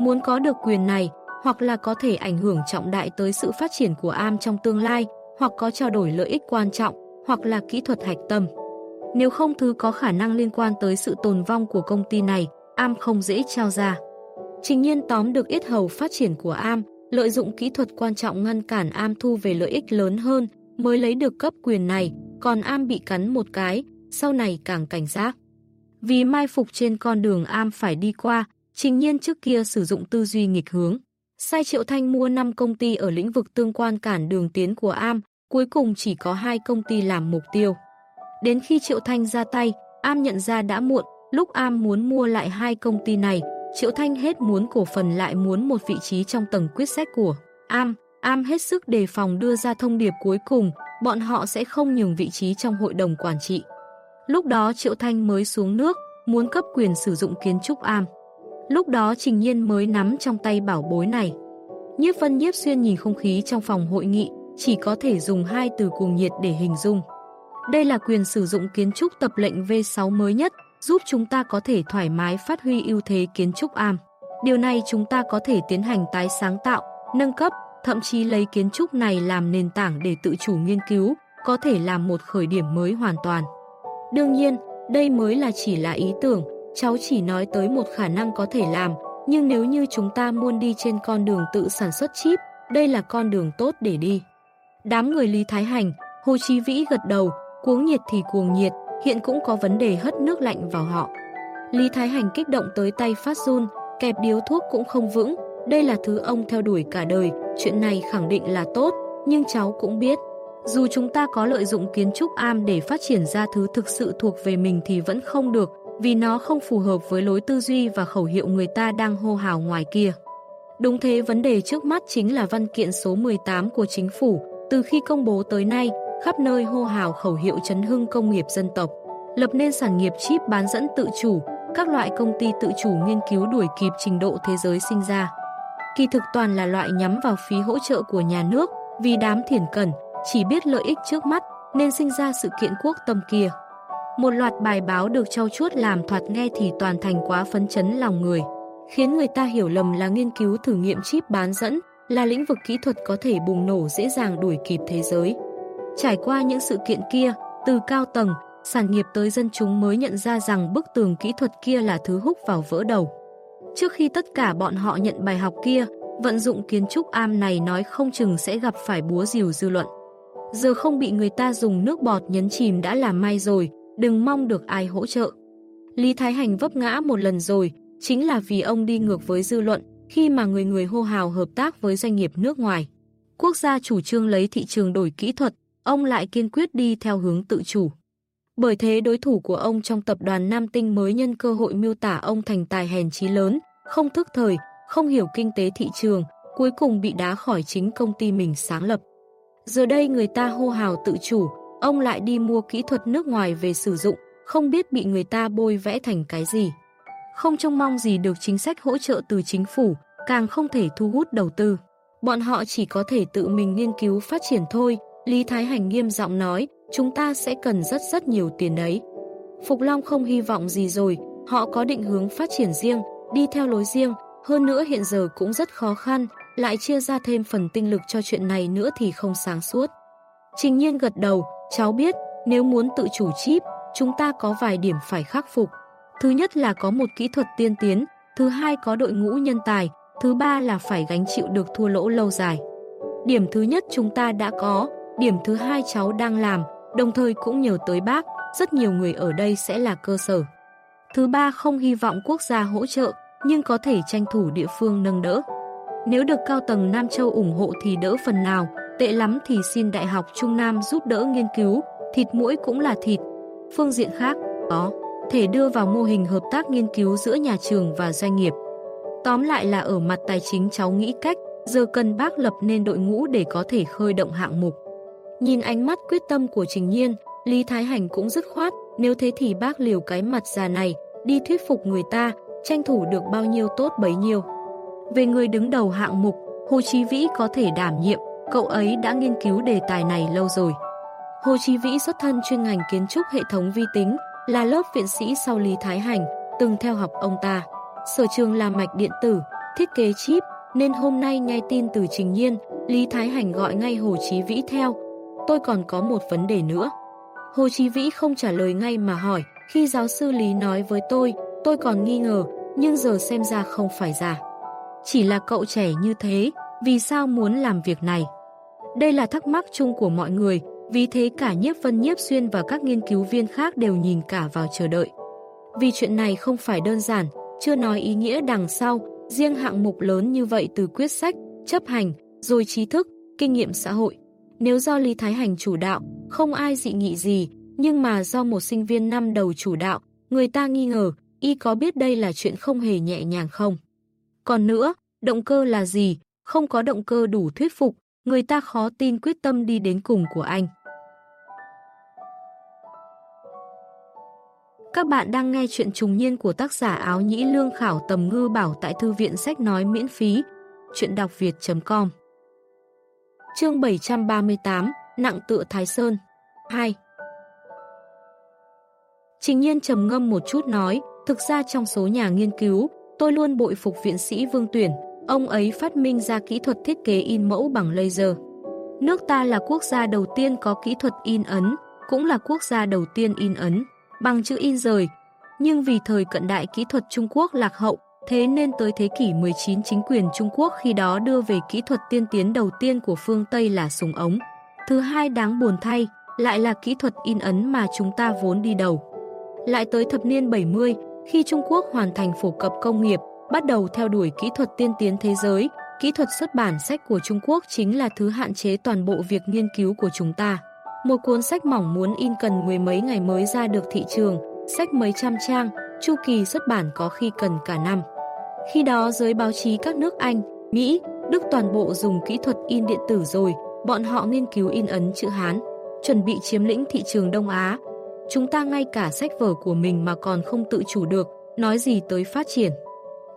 Muốn có được quyền này, hoặc là có thể ảnh hưởng trọng đại tới sự phát triển của am trong tương lai, hoặc có trao đổi lợi ích quan trọng, hoặc là kỹ thuật hạch tâm. Nếu không thứ có khả năng liên quan tới sự tồn vong của công ty này, AM không dễ trao ra. Trình nhiên tóm được ít hầu phát triển của AM, lợi dụng kỹ thuật quan trọng ngăn cản AM thu về lợi ích lớn hơn, mới lấy được cấp quyền này, còn AM bị cắn một cái, sau này càng cảnh giác. Vì mai phục trên con đường AM phải đi qua, trình nhiên trước kia sử dụng tư duy nghịch hướng. Sai Triệu Thanh mua 5 công ty ở lĩnh vực tương quan cản đường tiến của AM, cuối cùng chỉ có hai công ty làm mục tiêu. Đến khi Triệu Thanh ra tay, Am nhận ra đã muộn, lúc Am muốn mua lại hai công ty này, Triệu Thanh hết muốn cổ phần lại muốn một vị trí trong tầng quyết sách của Am. Am hết sức đề phòng đưa ra thông điệp cuối cùng, bọn họ sẽ không nhường vị trí trong hội đồng quản trị. Lúc đó Triệu Thanh mới xuống nước, muốn cấp quyền sử dụng kiến trúc Am. Lúc đó Trình Nhiên mới nắm trong tay bảo bối này. Nhiếp Vân Nhiếp Xuyên nhìn không khí trong phòng hội nghị, chỉ có thể dùng hai từ cuồng nhiệt để hình dung. Đây là quyền sử dụng kiến trúc tập lệnh V6 mới nhất, giúp chúng ta có thể thoải mái phát huy ưu thế kiến trúc am. Điều này chúng ta có thể tiến hành tái sáng tạo, nâng cấp, thậm chí lấy kiến trúc này làm nền tảng để tự chủ nghiên cứu, có thể làm một khởi điểm mới hoàn toàn. Đương nhiên, đây mới là chỉ là ý tưởng, cháu chỉ nói tới một khả năng có thể làm, nhưng nếu như chúng ta muốn đi trên con đường tự sản xuất chip, đây là con đường tốt để đi. Đám người Lý Thái Hành, Hồ Chí Vĩ gật đầu, cuống nhiệt thì cuồng nhiệt, hiện cũng có vấn đề hất nước lạnh vào họ. Lý Thái Hành kích động tới tay phát run, kẹp điếu thuốc cũng không vững, đây là thứ ông theo đuổi cả đời, chuyện này khẳng định là tốt, nhưng cháu cũng biết, dù chúng ta có lợi dụng kiến trúc am để phát triển ra thứ thực sự thuộc về mình thì vẫn không được, vì nó không phù hợp với lối tư duy và khẩu hiệu người ta đang hô hào ngoài kia. Đúng thế vấn đề trước mắt chính là văn kiện số 18 của chính phủ, từ khi công bố tới nay, khắp nơi hô hào khẩu hiệu chấn hưng công nghiệp dân tộc, lập nên sản nghiệp chip bán dẫn tự chủ, các loại công ty tự chủ nghiên cứu đuổi kịp trình độ thế giới sinh ra. Kỳ thực toàn là loại nhắm vào phí hỗ trợ của nhà nước, vì đám thiền cẩn, chỉ biết lợi ích trước mắt nên sinh ra sự kiện quốc tâm kia. Một loạt bài báo được trau chuốt làm thoạt nghe thì toàn thành quá phấn chấn lòng người, khiến người ta hiểu lầm là nghiên cứu thử nghiệm chip bán dẫn, là lĩnh vực kỹ thuật có thể bùng nổ dễ dàng đuổi kịp thế giới. Trải qua những sự kiện kia, từ cao tầng, sản nghiệp tới dân chúng mới nhận ra rằng bức tường kỹ thuật kia là thứ hút vào vỡ đầu. Trước khi tất cả bọn họ nhận bài học kia, vận dụng kiến trúc am này nói không chừng sẽ gặp phải búa rìu dư luận. Giờ không bị người ta dùng nước bọt nhấn chìm đã là may rồi, đừng mong được ai hỗ trợ. Lý Thái Hành vấp ngã một lần rồi, chính là vì ông đi ngược với dư luận, khi mà người người hô hào hợp tác với doanh nghiệp nước ngoài. Quốc gia chủ trương lấy thị trường đổi kỹ thuật, ông lại kiên quyết đi theo hướng tự chủ. Bởi thế đối thủ của ông trong tập đoàn Nam Tinh mới nhân cơ hội miêu tả ông thành tài hèn trí lớn, không thức thời, không hiểu kinh tế thị trường, cuối cùng bị đá khỏi chính công ty mình sáng lập. Giờ đây người ta hô hào tự chủ, ông lại đi mua kỹ thuật nước ngoài về sử dụng, không biết bị người ta bôi vẽ thành cái gì. Không trông mong gì được chính sách hỗ trợ từ chính phủ, càng không thể thu hút đầu tư. Bọn họ chỉ có thể tự mình nghiên cứu phát triển thôi, Lý Thái Hành nghiêm giọng nói, chúng ta sẽ cần rất rất nhiều tiền đấy. Phục Long không hy vọng gì rồi, họ có định hướng phát triển riêng, đi theo lối riêng, hơn nữa hiện giờ cũng rất khó khăn, lại chia ra thêm phần tinh lực cho chuyện này nữa thì không sáng suốt. Trình nhiên gật đầu, cháu biết, nếu muốn tự chủ chip, chúng ta có vài điểm phải khắc phục. Thứ nhất là có một kỹ thuật tiên tiến, thứ hai có đội ngũ nhân tài, thứ ba là phải gánh chịu được thua lỗ lâu dài. Điểm thứ nhất chúng ta đã có, điểm thứ hai cháu đang làm, đồng thời cũng nhờ tới bác, rất nhiều người ở đây sẽ là cơ sở. Thứ ba không hy vọng quốc gia hỗ trợ, nhưng có thể tranh thủ địa phương nâng đỡ. Nếu được cao tầng Nam Châu ủng hộ thì đỡ phần nào, tệ lắm thì xin Đại học Trung Nam giúp đỡ nghiên cứu, thịt mũi cũng là thịt. Phương diện khác, có thể đưa vào mô hình hợp tác nghiên cứu giữa nhà trường và doanh nghiệp. Tóm lại là ở mặt tài chính cháu nghĩ cách, giờ cần bác lập nên đội ngũ để có thể khơi động hạng mục. Nhìn ánh mắt quyết tâm của Trình Nhiên, Lý Thái Hành cũng dứt khoát, nếu thế thì bác liều cái mặt già này, đi thuyết phục người ta, tranh thủ được bao nhiêu tốt bấy nhiêu. Về người đứng đầu hạng mục, Hồ Chí Vĩ có thể đảm nhiệm, cậu ấy đã nghiên cứu đề tài này lâu rồi. Hồ Chí Vĩ xuất thân chuyên ngành kiến trúc hệ thống vi tính, là lớp viện sĩ sau Lý Thái Hành, từng theo học ông ta. Sở trường là mạch điện tử, thiết kế chip, nên hôm nay nghe tin từ Trình Nhiên, Lý Thái Hành gọi ngay Hồ Chí Vĩ theo. Tôi còn có một vấn đề nữa. Hồ Chí Vĩ không trả lời ngay mà hỏi, khi giáo sư Lý nói với tôi, tôi còn nghi ngờ, nhưng giờ xem ra không phải giả. Chỉ là cậu trẻ như thế, vì sao muốn làm việc này? Đây là thắc mắc chung của mọi người, vì thế cả Nhiếp Vân Nhiếp Xuyên và các nghiên cứu viên khác đều nhìn cả vào chờ đợi. Vì chuyện này không phải đơn giản, chưa nói ý nghĩa đằng sau, riêng hạng mục lớn như vậy từ quyết sách, chấp hành, rồi trí thức, kinh nghiệm xã hội. Nếu do Lý Thái Hành chủ đạo, không ai dị nghị gì, Nhưng mà do một sinh viên năm đầu chủ đạo, người ta nghi ngờ, y có biết đây là chuyện không hề nhẹ nhàng không? Còn nữa, động cơ là gì? Không có động cơ đủ thuyết phục, người ta khó tin quyết tâm đi đến cùng của anh. Các bạn đang nghe chuyện trùng niên của tác giả áo nhĩ lương khảo tầm ngư bảo tại thư viện sách nói miễn phí. Chuyện đọc việt.com Chương 738 Nặng tựa Thái Sơn 2 Trình nhiên trầm ngâm một chút nói, thực ra trong số nhà nghiên cứu, tôi luôn bội phục viện sĩ Vương Tuyển, ông ấy phát minh ra kỹ thuật thiết kế in mẫu bằng laser. Nước ta là quốc gia đầu tiên có kỹ thuật in ấn, cũng là quốc gia đầu tiên in ấn, bằng chữ in rời. Nhưng vì thời cận đại kỹ thuật Trung Quốc lạc hậu, thế nên tới thế kỷ 19 chính quyền Trung Quốc khi đó đưa về kỹ thuật tiên tiến đầu tiên của phương Tây là súng ống. Thứ hai đáng buồn thay, lại là kỹ thuật in ấn mà chúng ta vốn đi đầu. Lại tới thập niên 70, khi Trung Quốc hoàn thành phổ cập công nghiệp, bắt đầu theo đuổi kỹ thuật tiên tiến thế giới, kỹ thuật xuất bản sách của Trung Quốc chính là thứ hạn chế toàn bộ việc nghiên cứu của chúng ta. Một cuốn sách mỏng muốn in cần mười mấy ngày mới ra được thị trường, sách mấy trăm trang, chu kỳ xuất bản có khi cần cả năm. Khi đó giới báo chí các nước Anh, Mỹ, Đức toàn bộ dùng kỹ thuật in điện tử rồi, bọn họ nghiên cứu in ấn chữ Hán, chuẩn bị chiếm lĩnh thị trường Đông Á, Chúng ta ngay cả sách vở của mình mà còn không tự chủ được, nói gì tới phát triển.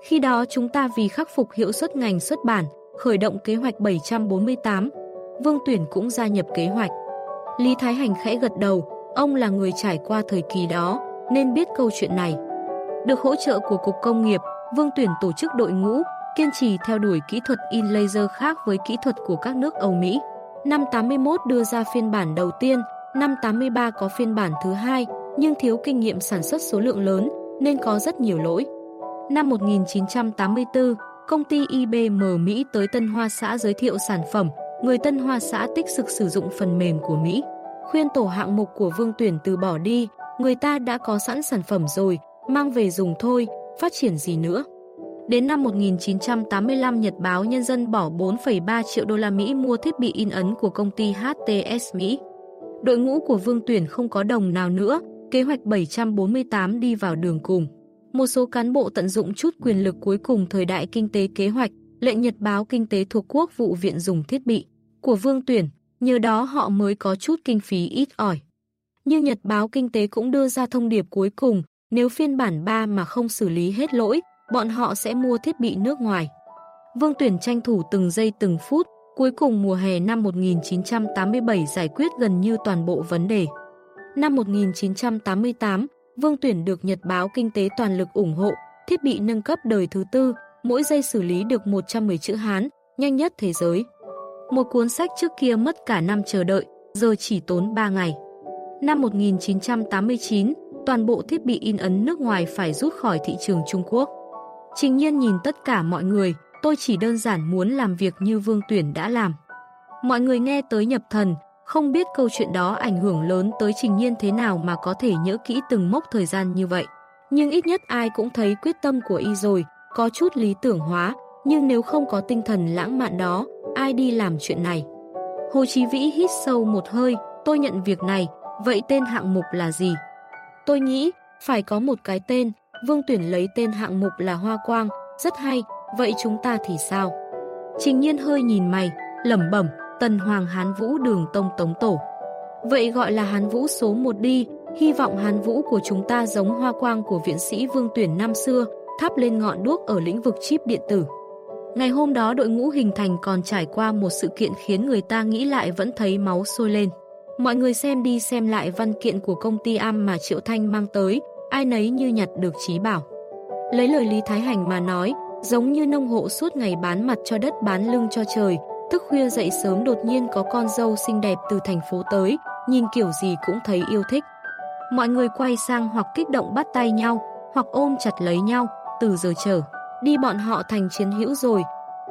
Khi đó chúng ta vì khắc phục hiệu suất ngành xuất bản, khởi động kế hoạch 748. Vương Tuyển cũng gia nhập kế hoạch. Lý Thái Hành khẽ gật đầu, ông là người trải qua thời kỳ đó, nên biết câu chuyện này. Được hỗ trợ của Cục Công nghiệp, Vương Tuyển tổ chức đội ngũ, kiên trì theo đuổi kỹ thuật in laser khác với kỹ thuật của các nước Âu Mỹ. Năm 81 đưa ra phiên bản đầu tiên, Năm 83 có phiên bản thứ hai, nhưng thiếu kinh nghiệm sản xuất số lượng lớn nên có rất nhiều lỗi. Năm 1984, công ty IBM Mỹ tới Tân Hoa xã giới thiệu sản phẩm, người Tân Hoa xã tích cực sử dụng phần mềm của Mỹ. Khuyên tổ hạng mục của Vương Tuyển từ bỏ đi, người ta đã có sẵn sản phẩm rồi, mang về dùng thôi, phát triển gì nữa. Đến năm 1985, Nhật báo Nhân dân bỏ 4,3 triệu đô la Mỹ mua thiết bị in ấn của công ty HTS Mỹ. Đội ngũ của Vương Tuyển không có đồng nào nữa, kế hoạch 748 đi vào đường cùng. Một số cán bộ tận dụng chút quyền lực cuối cùng thời đại kinh tế kế hoạch, lệnh nhật báo kinh tế thuộc quốc vụ viện dùng thiết bị của Vương Tuyển, nhờ đó họ mới có chút kinh phí ít ỏi. Nhưng nhật báo kinh tế cũng đưa ra thông điệp cuối cùng, nếu phiên bản 3 mà không xử lý hết lỗi, bọn họ sẽ mua thiết bị nước ngoài. Vương Tuyển tranh thủ từng giây từng phút, Cuối cùng mùa hè năm 1987 giải quyết gần như toàn bộ vấn đề. Năm 1988, Vương Tuyển được Nhật báo Kinh tế toàn lực ủng hộ, thiết bị nâng cấp đời thứ tư, mỗi giây xử lý được 110 chữ Hán, nhanh nhất thế giới. Một cuốn sách trước kia mất cả năm chờ đợi, giờ chỉ tốn 3 ngày. Năm 1989, toàn bộ thiết bị in ấn nước ngoài phải rút khỏi thị trường Trung Quốc. Trình nhiên nhìn tất cả mọi người, tôi chỉ đơn giản muốn làm việc như Vương Tuyển đã làm. Mọi người nghe tới nhập thần, không biết câu chuyện đó ảnh hưởng lớn tới Trình Nhiên thế nào mà có thể nhớ kỹ từng mốc thời gian như vậy. Nhưng ít nhất ai cũng thấy quyết tâm của y rồi, có chút lý tưởng hóa, nhưng nếu không có tinh thần lãng mạn đó, ai đi làm chuyện này? Hồ Chí Vĩ hít sâu một hơi, tôi nhận việc này, vậy tên hạng mục là gì? Tôi nghĩ, phải có một cái tên, Vương Tuyển lấy tên hạng mục là Hoa Quang, rất hay, Vậy chúng ta thì sao? Trình nhiên hơi nhìn mày, lẩm bẩm, tần hoàng hán vũ đường tông tống tổ. Vậy gọi là hán vũ số 1 đi, hy vọng hán vũ của chúng ta giống hoa quang của viện sĩ vương tuyển năm xưa, thắp lên ngọn đuốc ở lĩnh vực chip điện tử. Ngày hôm đó đội ngũ hình thành còn trải qua một sự kiện khiến người ta nghĩ lại vẫn thấy máu sôi lên. Mọi người xem đi xem lại văn kiện của công ty am mà Triệu Thanh mang tới, ai nấy như nhặt được trí bảo. Lấy lời Lý Thái Hành mà nói, Giống như nông hộ suốt ngày bán mặt cho đất bán lưng cho trời, thức khuya dậy sớm đột nhiên có con dâu xinh đẹp từ thành phố tới, nhìn kiểu gì cũng thấy yêu thích. Mọi người quay sang hoặc kích động bắt tay nhau, hoặc ôm chặt lấy nhau, từ giờ trở. Đi bọn họ thành chiến hữu rồi.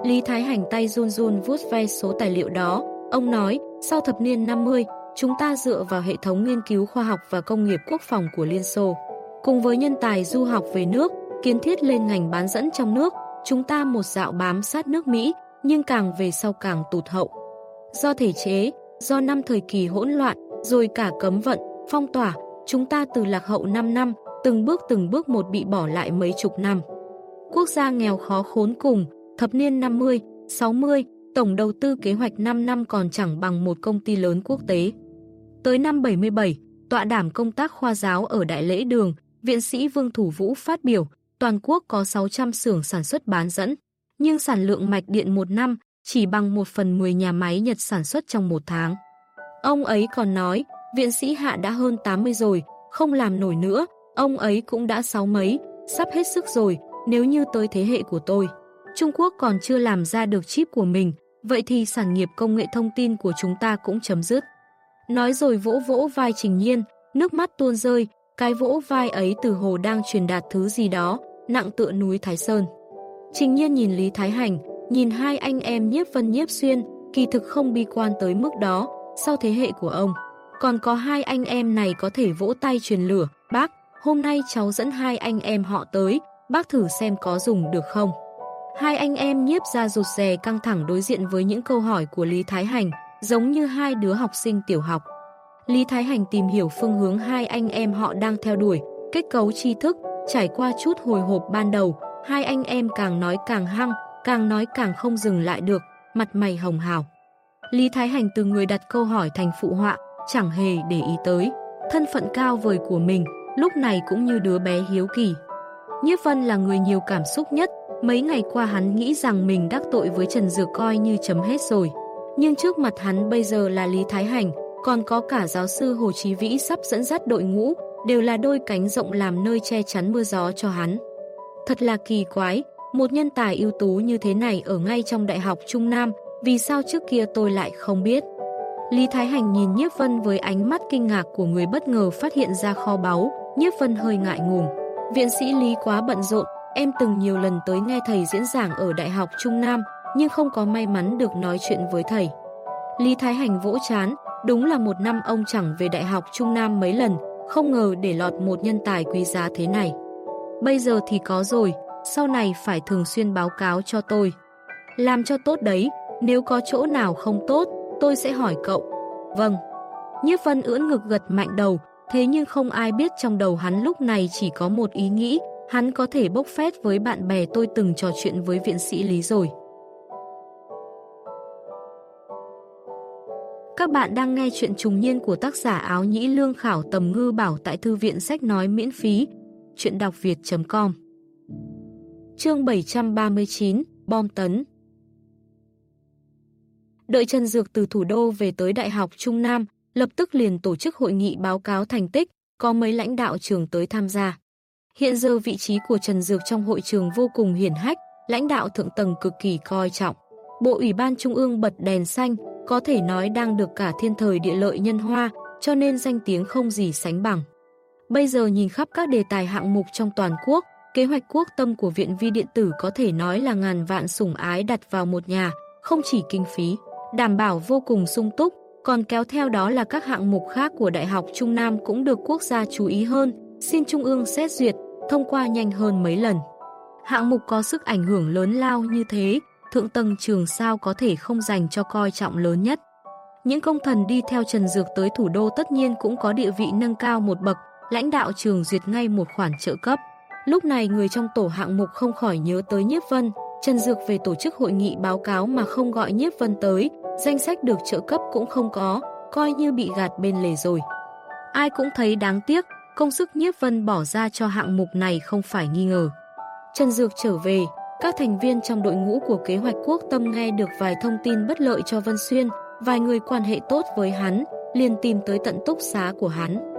Lý Thái Hành tay run run vuốt ve số tài liệu đó. Ông nói, sau thập niên 50, chúng ta dựa vào hệ thống nghiên cứu khoa học và công nghiệp quốc phòng của Liên Xô. Cùng với nhân tài du học về nước, kiến thiết lên ngành bán dẫn trong nước, chúng ta một dạo bám sát nước Mỹ, nhưng càng về sau càng tụt hậu. Do thể chế, do năm thời kỳ hỗn loạn, rồi cả cấm vận, phong tỏa, chúng ta từ lạc hậu 5 năm, từng bước từng bước một bị bỏ lại mấy chục năm. Quốc gia nghèo khó khốn cùng, thập niên 50, 60, tổng đầu tư kế hoạch 5 năm còn chẳng bằng một công ty lớn quốc tế. Tới năm 77, tọa đảm công tác khoa giáo ở Đại lễ đường, viện sĩ Vương Thủ Vũ phát biểu, toàn quốc có 600 xưởng sản xuất bán dẫn, nhưng sản lượng mạch điện một năm chỉ bằng 1 phần 10 nhà máy Nhật sản xuất trong một tháng. Ông ấy còn nói, viện sĩ Hạ đã hơn 80 rồi, không làm nổi nữa, ông ấy cũng đã sáu mấy, sắp hết sức rồi, nếu như tới thế hệ của tôi. Trung Quốc còn chưa làm ra được chip của mình, vậy thì sản nghiệp công nghệ thông tin của chúng ta cũng chấm dứt. Nói rồi vỗ vỗ vai Trình Nhiên, nước mắt tuôn rơi, cái vỗ vai ấy từ hồ đang truyền đạt thứ gì đó, nặng tựa núi Thái Sơn. Trình Nhiên nhìn Lý Thái Hành, nhìn hai anh em nhiếp vân nhiếp xuyên, kỳ thực không bi quan tới mức đó, sau thế hệ của ông. Còn có hai anh em này có thể vỗ tay truyền lửa, bác, hôm nay cháu dẫn hai anh em họ tới, bác thử xem có dùng được không. Hai anh em nhiếp ra rụt rè căng thẳng đối diện với những câu hỏi của Lý Thái Hành, giống như hai đứa học sinh tiểu học. Lý Thái Hành tìm hiểu phương hướng hai anh em họ đang theo đuổi, kết cấu tri thức, trải qua chút hồi hộp ban đầu, hai anh em càng nói càng hăng, càng nói càng không dừng lại được, mặt mày hồng hào. Lý Thái Hành từ người đặt câu hỏi thành phụ họa, chẳng hề để ý tới. Thân phận cao vời của mình, lúc này cũng như đứa bé hiếu kỳ. Nhiếp Vân là người nhiều cảm xúc nhất, mấy ngày qua hắn nghĩ rằng mình đắc tội với Trần Dược coi như chấm hết rồi. Nhưng trước mặt hắn bây giờ là Lý Thái Hành, còn có cả giáo sư Hồ Chí Vĩ sắp dẫn dắt đội ngũ, đều là đôi cánh rộng làm nơi che chắn mưa gió cho hắn. Thật là kỳ quái, một nhân tài ưu tú như thế này ở ngay trong Đại học Trung Nam, vì sao trước kia tôi lại không biết. Lý Thái Hành nhìn Nhiếp Vân với ánh mắt kinh ngạc của người bất ngờ phát hiện ra kho báu, Nhiếp Vân hơi ngại ngùng. Viện sĩ Lý quá bận rộn, em từng nhiều lần tới nghe thầy diễn giảng ở Đại học Trung Nam, nhưng không có may mắn được nói chuyện với thầy. Lý Thái Hành vỗ chán, đúng là một năm ông chẳng về Đại học Trung Nam mấy lần, không ngờ để lọt một nhân tài quý giá thế này. Bây giờ thì có rồi, sau này phải thường xuyên báo cáo cho tôi. Làm cho tốt đấy, nếu có chỗ nào không tốt, tôi sẽ hỏi cậu. Vâng. Nhiếp Vân ưỡn ngực gật mạnh đầu, thế nhưng không ai biết trong đầu hắn lúc này chỉ có một ý nghĩ, hắn có thể bốc phét với bạn bè tôi từng trò chuyện với viện sĩ Lý rồi. Các bạn đang nghe chuyện trùng niên của tác giả áo nhĩ lương khảo tầm ngư bảo tại thư viện sách nói miễn phí. Chuyện đọc việt.com Chương 739 Bom tấn Đợi Trần Dược từ thủ đô về tới Đại học Trung Nam, lập tức liền tổ chức hội nghị báo cáo thành tích, có mấy lãnh đạo trường tới tham gia. Hiện giờ vị trí của Trần Dược trong hội trường vô cùng hiển hách, lãnh đạo thượng tầng cực kỳ coi trọng. Bộ Ủy ban Trung ương bật đèn xanh, có thể nói đang được cả thiên thời địa lợi nhân hoa, cho nên danh tiếng không gì sánh bằng. Bây giờ nhìn khắp các đề tài hạng mục trong toàn quốc, kế hoạch quốc tâm của Viện Vi Điện Tử có thể nói là ngàn vạn sủng ái đặt vào một nhà, không chỉ kinh phí, đảm bảo vô cùng sung túc, còn kéo theo đó là các hạng mục khác của Đại học Trung Nam cũng được quốc gia chú ý hơn, xin Trung ương xét duyệt, thông qua nhanh hơn mấy lần. Hạng mục có sức ảnh hưởng lớn lao như thế, thượng tầng trường sao có thể không dành cho coi trọng lớn nhất. Những công thần đi theo Trần Dược tới thủ đô tất nhiên cũng có địa vị nâng cao một bậc, lãnh đạo trường duyệt ngay một khoản trợ cấp. Lúc này người trong tổ hạng mục không khỏi nhớ tới Nhiếp Vân, Trần Dược về tổ chức hội nghị báo cáo mà không gọi Nhiếp Vân tới, danh sách được trợ cấp cũng không có, coi như bị gạt bên lề rồi. Ai cũng thấy đáng tiếc, công sức Nhiếp Vân bỏ ra cho hạng mục này không phải nghi ngờ. Trần Dược trở về, các thành viên trong đội ngũ của kế hoạch quốc tâm nghe được vài thông tin bất lợi cho Vân Xuyên, vài người quan hệ tốt với hắn, liền tìm tới tận túc xá của hắn.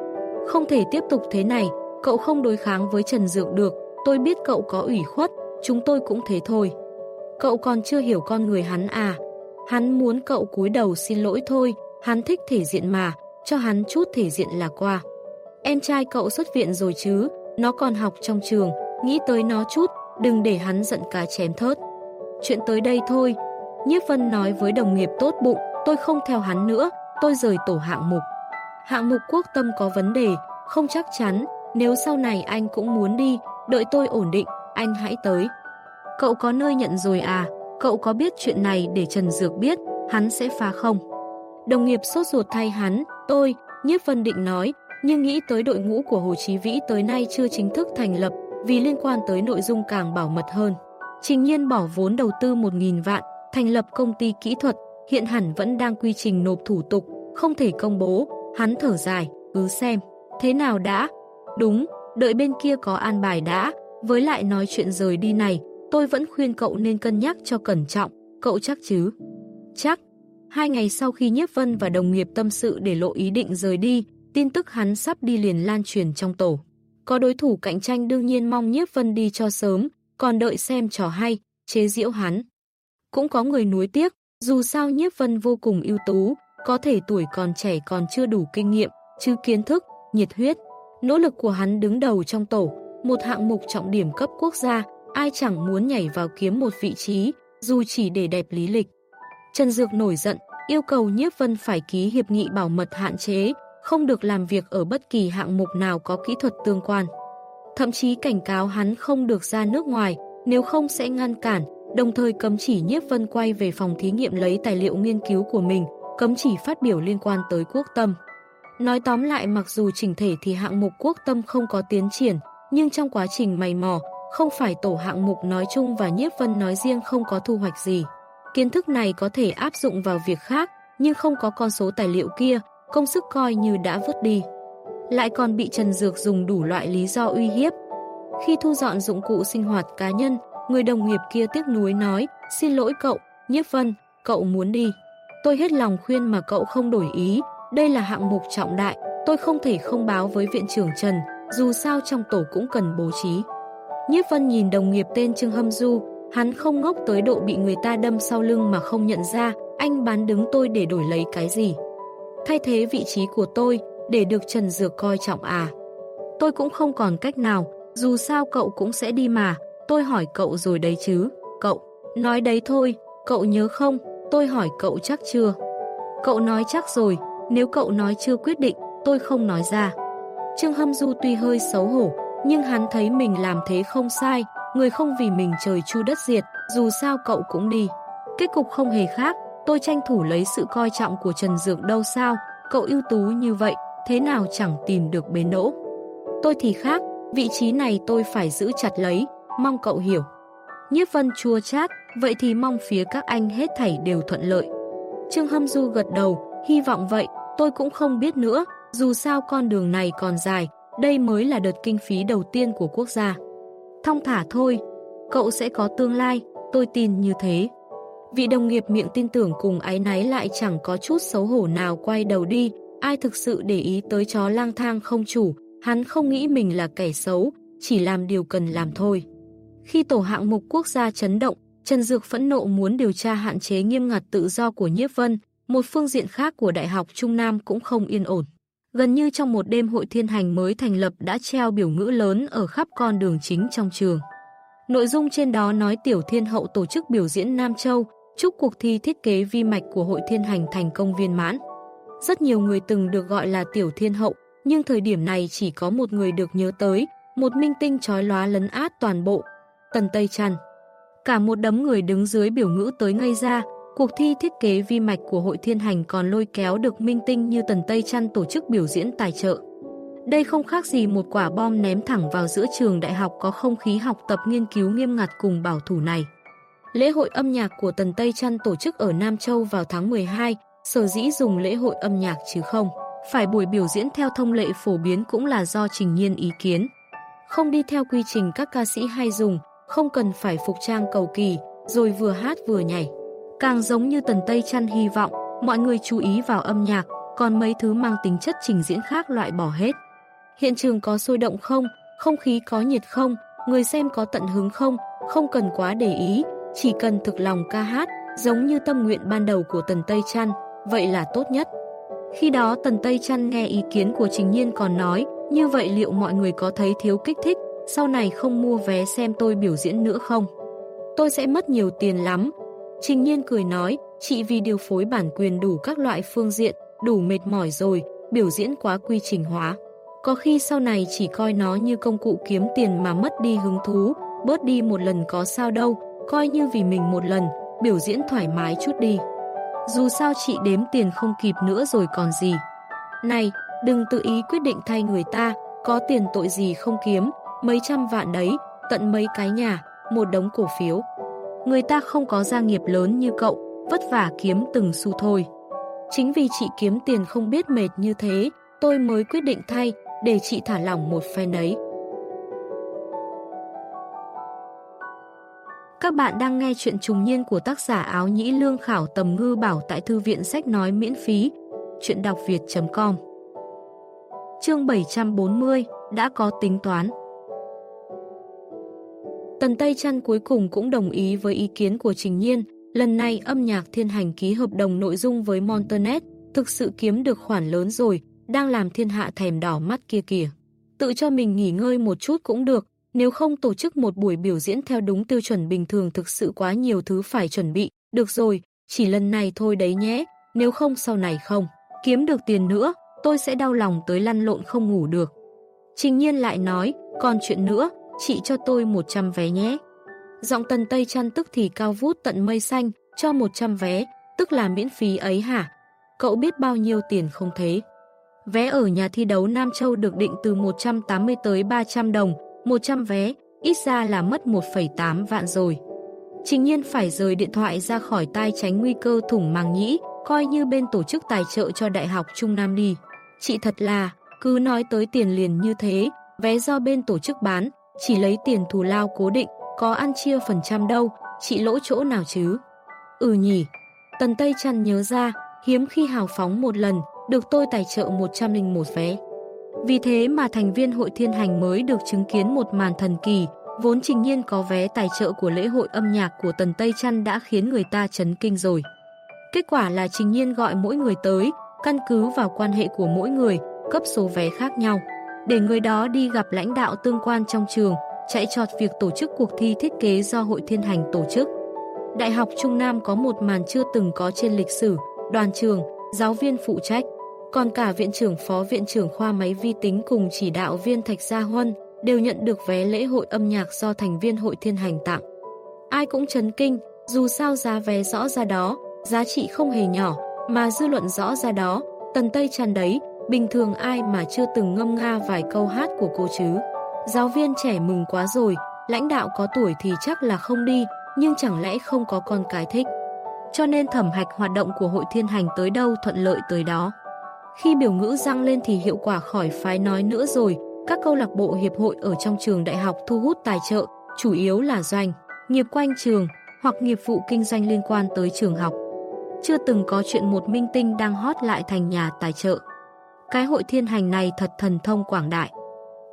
Không thể tiếp tục thế này, cậu không đối kháng với Trần Dược được, tôi biết cậu có ủy khuất, chúng tôi cũng thế thôi. Cậu còn chưa hiểu con người hắn à, hắn muốn cậu cúi đầu xin lỗi thôi, hắn thích thể diện mà, cho hắn chút thể diện là qua. Em trai cậu xuất viện rồi chứ, nó còn học trong trường, nghĩ tới nó chút, đừng để hắn giận cá chém thớt. Chuyện tới đây thôi, Nhiếp Vân nói với đồng nghiệp tốt bụng, tôi không theo hắn nữa, tôi rời tổ hạng mục. Hạng mục quốc tâm có vấn đề, không chắc chắn, nếu sau này anh cũng muốn đi, đợi tôi ổn định, anh hãy tới. Cậu có nơi nhận rồi à, cậu có biết chuyện này để Trần Dược biết, hắn sẽ phá không? Đồng nghiệp sốt ruột thay hắn, tôi, Nhiếp Vân định nói, nhưng nghĩ tới đội ngũ của Hồ Chí Vĩ tới nay chưa chính thức thành lập vì liên quan tới nội dung càng bảo mật hơn. Trình nhiên bỏ vốn đầu tư 1.000 vạn, thành lập công ty kỹ thuật, hiện hẳn vẫn đang quy trình nộp thủ tục, không thể công bố, hắn thở dài, cứ xem, thế nào đã? Đúng, đợi bên kia có an bài đã, với lại nói chuyện rời đi này, tôi vẫn khuyên cậu nên cân nhắc cho cẩn trọng, cậu chắc chứ? Chắc. Hai ngày sau khi Nhiếp Vân và đồng nghiệp tâm sự để lộ ý định rời đi, tin tức hắn sắp đi liền lan truyền trong tổ. Có đối thủ cạnh tranh đương nhiên mong Nhiếp Vân đi cho sớm, còn đợi xem trò hay, chế diễu hắn. Cũng có người nuối tiếc, dù sao Nhiếp Vân vô cùng ưu tú, có thể tuổi còn trẻ còn chưa đủ kinh nghiệm, chứ kiến thức, nhiệt huyết. Nỗ lực của hắn đứng đầu trong tổ, một hạng mục trọng điểm cấp quốc gia, ai chẳng muốn nhảy vào kiếm một vị trí, dù chỉ để đẹp lý lịch. Trần Dược nổi giận, yêu cầu Nhiếp Vân phải ký hiệp nghị bảo mật hạn chế, không được làm việc ở bất kỳ hạng mục nào có kỹ thuật tương quan. Thậm chí cảnh cáo hắn không được ra nước ngoài, nếu không sẽ ngăn cản, đồng thời cấm chỉ Nhiếp Vân quay về phòng thí nghiệm lấy tài liệu nghiên cứu của mình, cấm chỉ phát biểu liên quan tới quốc tâm. Nói tóm lại mặc dù chỉnh thể thì hạng mục quốc tâm không có tiến triển, nhưng trong quá trình mày mò, không phải tổ hạng mục nói chung và Nhiếp Vân nói riêng không có thu hoạch gì. Kiến thức này có thể áp dụng vào việc khác, nhưng không có con số tài liệu kia, công sức coi như đã vứt đi. Lại còn bị Trần Dược dùng đủ loại lý do uy hiếp. Khi thu dọn dụng cụ sinh hoạt cá nhân, người đồng nghiệp kia tiếc nuối nói, xin lỗi cậu, Nhiếp Vân, cậu muốn đi. Tôi hết lòng khuyên mà cậu không đổi ý, đây là hạng mục trọng đại, tôi không thể không báo với viện trưởng Trần, dù sao trong tổ cũng cần bố trí. Nhiếp Vân nhìn đồng nghiệp tên Trương Hâm Du, hắn không ngốc tới độ bị người ta đâm sau lưng mà không nhận ra, anh bán đứng tôi để đổi lấy cái gì. Thay thế vị trí của tôi, để được Trần Dược coi trọng à. Tôi cũng không còn cách nào, dù sao cậu cũng sẽ đi mà, tôi hỏi cậu rồi đấy chứ, cậu. Nói đấy thôi, cậu nhớ không, tôi hỏi cậu chắc chưa. Cậu nói chắc rồi, nếu cậu nói chưa quyết định, tôi không nói ra. Trương Hâm Du tuy hơi xấu hổ, nhưng hắn thấy mình làm thế không sai, người không vì mình trời chu đất diệt, dù sao cậu cũng đi. Kết cục không hề khác, tôi tranh thủ lấy sự coi trọng của Trần Dược đâu sao, cậu ưu tú như vậy, thế nào chẳng tìm được bến đỗ. Tôi thì khác, vị trí này tôi phải giữ chặt lấy, mong cậu hiểu. Nhiếp Vân chua chát, vậy thì mong phía các anh hết thảy đều thuận lợi. Trương Hâm Du gật đầu, hy vọng vậy, tôi cũng không biết nữa, dù sao con đường này còn dài, đây mới là đợt kinh phí đầu tiên của quốc gia. Thong thả thôi, cậu sẽ có tương lai, tôi tin như thế. Vị đồng nghiệp miệng tin tưởng cùng ái náy lại chẳng có chút xấu hổ nào quay đầu đi, ai thực sự để ý tới chó lang thang không chủ, hắn không nghĩ mình là kẻ xấu, chỉ làm điều cần làm thôi. Khi tổ hạng mục quốc gia chấn động, Trần Dược phẫn nộ muốn điều tra hạn chế nghiêm ngặt tự do của Nhiếp Vân, một phương diện khác của Đại học Trung Nam cũng không yên ổn. Gần như trong một đêm hội thiên hành mới thành lập đã treo biểu ngữ lớn ở khắp con đường chính trong trường. Nội dung trên đó nói Tiểu Thiên Hậu tổ chức biểu diễn Nam Châu, chúc cuộc thi thiết kế vi mạch của hội thiên hành thành công viên mãn. Rất nhiều người từng được gọi là Tiểu Thiên Hậu, nhưng thời điểm này chỉ có một người được nhớ tới, một minh tinh trói lóa lấn át toàn bộ, Tần Tây Trăn. Cả một đấm người đứng dưới biểu ngữ tới ngây ra, cuộc thi thiết kế vi mạch của hội thiên hành còn lôi kéo được minh tinh như Tần Tây Trăn tổ chức biểu diễn tài trợ. Đây không khác gì một quả bom ném thẳng vào giữa trường đại học có không khí học tập nghiên cứu nghiêm ngặt cùng bảo thủ này. Lễ hội âm nhạc của Tần Tây Trăn tổ chức ở Nam Châu vào tháng 12, sở dĩ dùng lễ hội âm nhạc chứ không. Phải buổi biểu diễn theo thông lệ phổ biến cũng là do trình nhiên ý kiến. Không đi theo quy trình các ca sĩ hay dùng, không cần phải phục trang cầu kỳ, rồi vừa hát vừa nhảy. Càng giống như Tần Tây Trăn hy vọng, mọi người chú ý vào âm nhạc, còn mấy thứ mang tính chất trình diễn khác loại bỏ hết. Hiện trường có sôi động không, không khí có nhiệt không, người xem có tận hứng không, không cần quá để ý, chỉ cần thực lòng ca hát, giống như tâm nguyện ban đầu của Tần Tây Trăn, vậy là tốt nhất. Khi đó Tần Tây Trăn nghe ý kiến của Trình Nhiên còn nói, như vậy liệu mọi người có thấy thiếu kích thích, sau này không mua vé xem tôi biểu diễn nữa không? Tôi sẽ mất nhiều tiền lắm. Trình Nhiên cười nói, chị vì điều phối bản quyền đủ các loại phương diện, đủ mệt mỏi rồi, biểu diễn quá quy trình hóa. Có khi sau này chỉ coi nó như công cụ kiếm tiền mà mất đi hứng thú, bớt đi một lần có sao đâu, coi như vì mình một lần, biểu diễn thoải mái chút đi. Dù sao chị đếm tiền không kịp nữa rồi còn gì. Này, Đừng tự ý quyết định thay người ta, có tiền tội gì không kiếm, mấy trăm vạn đấy, tận mấy cái nhà, một đống cổ phiếu. Người ta không có gia nghiệp lớn như cậu, vất vả kiếm từng xu thôi. Chính vì chị kiếm tiền không biết mệt như thế, tôi mới quyết định thay, để chị thả lỏng một phen đấy. Các bạn đang nghe chuyện trùng niên của tác giả áo nhĩ lương khảo tầm ngư bảo tại thư viện sách nói miễn phí. Chuyện đọc việt.com Chương 740 Đã có tính toán Tần Tây Trăn cuối cùng cũng đồng ý với ý kiến của Trình Nhiên. Lần này âm nhạc thiên hành ký hợp đồng nội dung với Monternet, thực sự kiếm được khoản lớn rồi, đang làm thiên hạ thèm đỏ mắt kia kìa. Tự cho mình nghỉ ngơi một chút cũng được, nếu không tổ chức một buổi biểu diễn theo đúng tiêu chuẩn bình thường thực sự quá nhiều thứ phải chuẩn bị. Được rồi, chỉ lần này thôi đấy nhé, nếu không sau này không. Kiếm được tiền nữa, tôi sẽ đau lòng tới lăn lộn không ngủ được. Trình nhiên lại nói, còn chuyện nữa, chị cho tôi 100 vé nhé. Giọng tần Tây chăn tức thì cao vút tận mây xanh, cho 100 vé, tức là miễn phí ấy hả? Cậu biết bao nhiêu tiền không thế? Vé ở nhà thi đấu Nam Châu được định từ 180 tới 300 đồng, 100 vé, ít ra là mất 1,8 vạn rồi. Trình nhiên phải rời điện thoại ra khỏi tai tránh nguy cơ thủng màng nhĩ, coi như bên tổ chức tài trợ cho Đại học Trung Nam đi. Chị thật là, cứ nói tới tiền liền như thế, vé do bên tổ chức bán, chỉ lấy tiền thù lao cố định, có ăn chia phần trăm đâu, chị lỗ chỗ nào chứ? Ừ nhỉ, Tần Tây Trăn nhớ ra, hiếm khi hào phóng một lần, được tôi tài trợ 101 vé. Vì thế mà thành viên hội thiên hành mới được chứng kiến một màn thần kỳ, vốn trình nhiên có vé tài trợ của lễ hội âm nhạc của Tần Tây Trăn đã khiến người ta chấn kinh rồi. Kết quả là trình nhiên gọi mỗi người tới, căn cứ vào quan hệ của mỗi người, cấp số vé khác nhau, để người đó đi gặp lãnh đạo tương quan trong trường, chạy trọt việc tổ chức cuộc thi thiết kế do hội thiên hành tổ chức. Đại học Trung Nam có một màn chưa từng có trên lịch sử, đoàn trường, giáo viên phụ trách, còn cả viện trưởng phó viện trưởng khoa máy vi tính cùng chỉ đạo viên Thạch Gia Huân đều nhận được vé lễ hội âm nhạc do thành viên hội thiên hành tặng. Ai cũng chấn kinh, dù sao giá vé rõ ra đó, giá trị không hề nhỏ, mà dư luận rõ ra đó, tần tây tràn đấy, bình thường ai mà chưa từng ngâm nga vài câu hát của cô chứ. Giáo viên trẻ mừng quá rồi, lãnh đạo có tuổi thì chắc là không đi, nhưng chẳng lẽ không có con cái thích. Cho nên thẩm hạch hoạt động của hội thiên hành tới đâu thuận lợi tới đó. Khi biểu ngữ răng lên thì hiệu quả khỏi phái nói nữa rồi, các câu lạc bộ hiệp hội ở trong trường đại học thu hút tài trợ, chủ yếu là doanh, nghiệp quanh trường hoặc nghiệp vụ kinh doanh liên quan tới trường học. Chưa từng có chuyện một minh tinh đang hot lại thành nhà tài trợ. Cái hội thiên hành này thật thần thông quảng đại.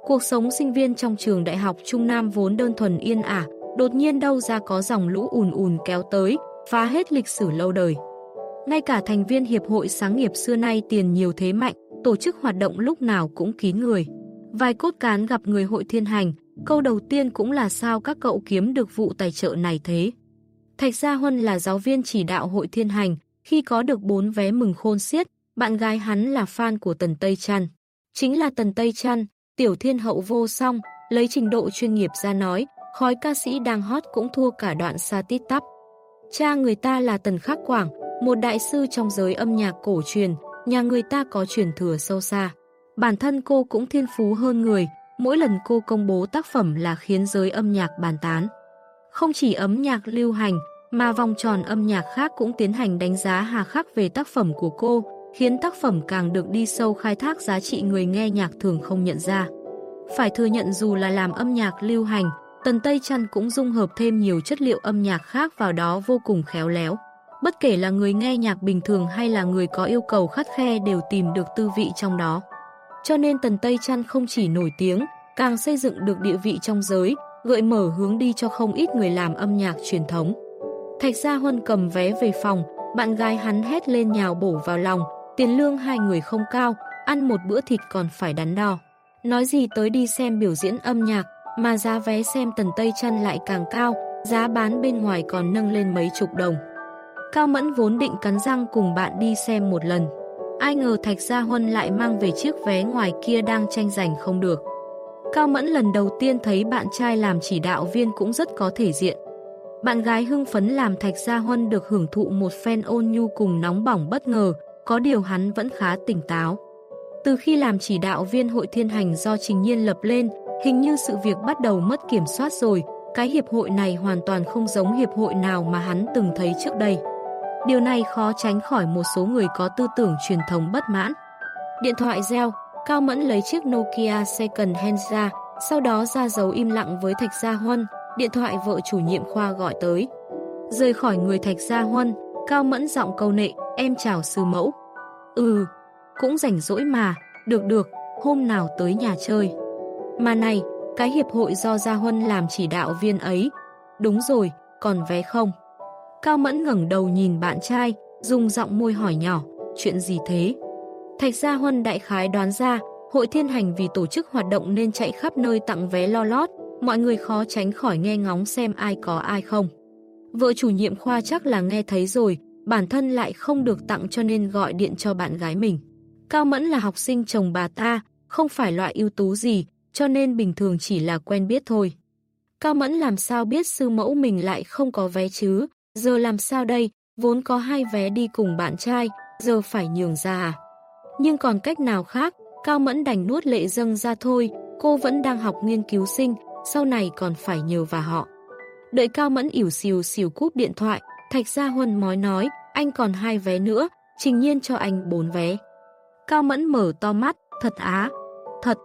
Cuộc sống sinh viên trong trường đại học Trung Nam vốn đơn thuần yên ả, đột nhiên đâu ra có dòng lũ ùn ùn kéo tới, phá hết lịch sử lâu đời. Ngay cả thành viên hiệp hội sáng nghiệp xưa nay tiền nhiều thế mạnh, tổ chức hoạt động lúc nào cũng kín người. Vài cốt cán gặp người hội thiên hành, câu đầu tiên cũng là sao các cậu kiếm được vụ tài trợ này thế. Thạch Gia Huân là giáo viên chỉ đạo hội thiên hành, khi có được bốn vé mừng khôn xiết, bạn gái hắn là fan của Tần Tây Trăn. Chính là Tần Tây Trăn, tiểu thiên hậu vô song, lấy trình độ chuyên nghiệp ra nói, khói ca sĩ đang hot cũng thua cả đoạn xa tít tắp. Cha người ta là Tần Khắc Quảng, một đại sư trong giới âm nhạc cổ truyền, nhà người ta có truyền thừa sâu xa. Bản thân cô cũng thiên phú hơn người, mỗi lần cô công bố tác phẩm là khiến giới âm nhạc bàn tán. Không chỉ ấm nhạc lưu hành, mà vòng tròn âm nhạc khác cũng tiến hành đánh giá hà khắc về tác phẩm của cô, khiến tác phẩm càng được đi sâu khai thác giá trị người nghe nhạc thường không nhận ra. Phải thừa nhận dù là làm âm nhạc lưu hành, Tần Tây Trăn cũng dung hợp thêm nhiều chất liệu âm nhạc khác vào đó vô cùng khéo léo. Bất kể là người nghe nhạc bình thường hay là người có yêu cầu khắt khe đều tìm được tư vị trong đó. Cho nên Tần Tây Trăn không chỉ nổi tiếng, càng xây dựng được địa vị trong giới, gợi mở hướng đi cho không ít người làm âm nhạc truyền thống. Thạch Gia Huân cầm vé về phòng, bạn gái hắn hét lên nhào bổ vào lòng, tiền lương hai người không cao, ăn một bữa thịt còn phải đắn đo. Nói gì tới đi xem biểu diễn âm nhạc, mà giá vé xem Tần Tây Trăn lại càng cao, giá bán bên ngoài còn nâng lên mấy chục đồng. Cao Mẫn vốn định cắn răng cùng bạn đi xem một lần. Ai ngờ Thạch Gia Huân lại mang về chiếc vé ngoài kia đang tranh giành không được. Cao Mẫn lần đầu tiên thấy bạn trai làm chỉ đạo viên cũng rất có thể diện. Bạn gái hưng phấn làm Thạch Gia Huân được hưởng thụ một phen ôn nhu cùng nóng bỏng bất ngờ, có điều hắn vẫn khá tỉnh táo. Từ khi làm chỉ đạo viên hội thiên hành do Trình Nhiên lập lên, hình như sự việc bắt đầu mất kiểm soát rồi, cái hiệp hội này hoàn toàn không giống hiệp hội nào mà hắn từng thấy trước đây. Điều này khó tránh khỏi một số người có tư tưởng truyền thống bất mãn. Điện thoại reo, Cao Mẫn lấy chiếc Nokia Second Hand ra, sau đó ra dấu im lặng với Thạch Gia Huân, điện thoại vợ chủ nhiệm khoa gọi tới. Rời khỏi người Thạch Gia Huân, Cao Mẫn giọng câu nệ, em chào sư mẫu. Ừ, cũng rảnh rỗi mà, được được, hôm nào tới nhà chơi. Mà này, cái hiệp hội do Gia Huân làm chỉ đạo viên ấy. Đúng rồi, còn vé không? Cao Mẫn ngẩng đầu nhìn bạn trai, dùng giọng môi hỏi nhỏ, chuyện gì thế? Thạch Gia Huân đại khái đoán ra, hội thiên hành vì tổ chức hoạt động nên chạy khắp nơi tặng vé lo lót, mọi người khó tránh khỏi nghe ngóng xem ai có ai không. Vợ chủ nhiệm khoa chắc là nghe thấy rồi, bản thân lại không được tặng cho nên gọi điện cho bạn gái mình. Cao Mẫn là học sinh chồng bà ta, không phải loại ưu tú gì, cho nên bình thường chỉ là quen biết thôi. Cao Mẫn làm sao biết sư mẫu mình lại không có vé chứ, giờ làm sao đây, vốn có hai vé đi cùng bạn trai, giờ phải nhường ra à? Nhưng còn cách nào khác, Cao Mẫn đành nuốt lệ dâng ra thôi, cô vẫn đang học nghiên cứu sinh, sau này còn phải nhờ vào họ. Đợi Cao Mẫn ỉu xìu xìu cúp điện thoại, Thạch Gia Huân mói nói, anh còn hai vé nữa, trình nhiên cho anh bốn vé. Cao Mẫn mở to mắt, thật á, thật.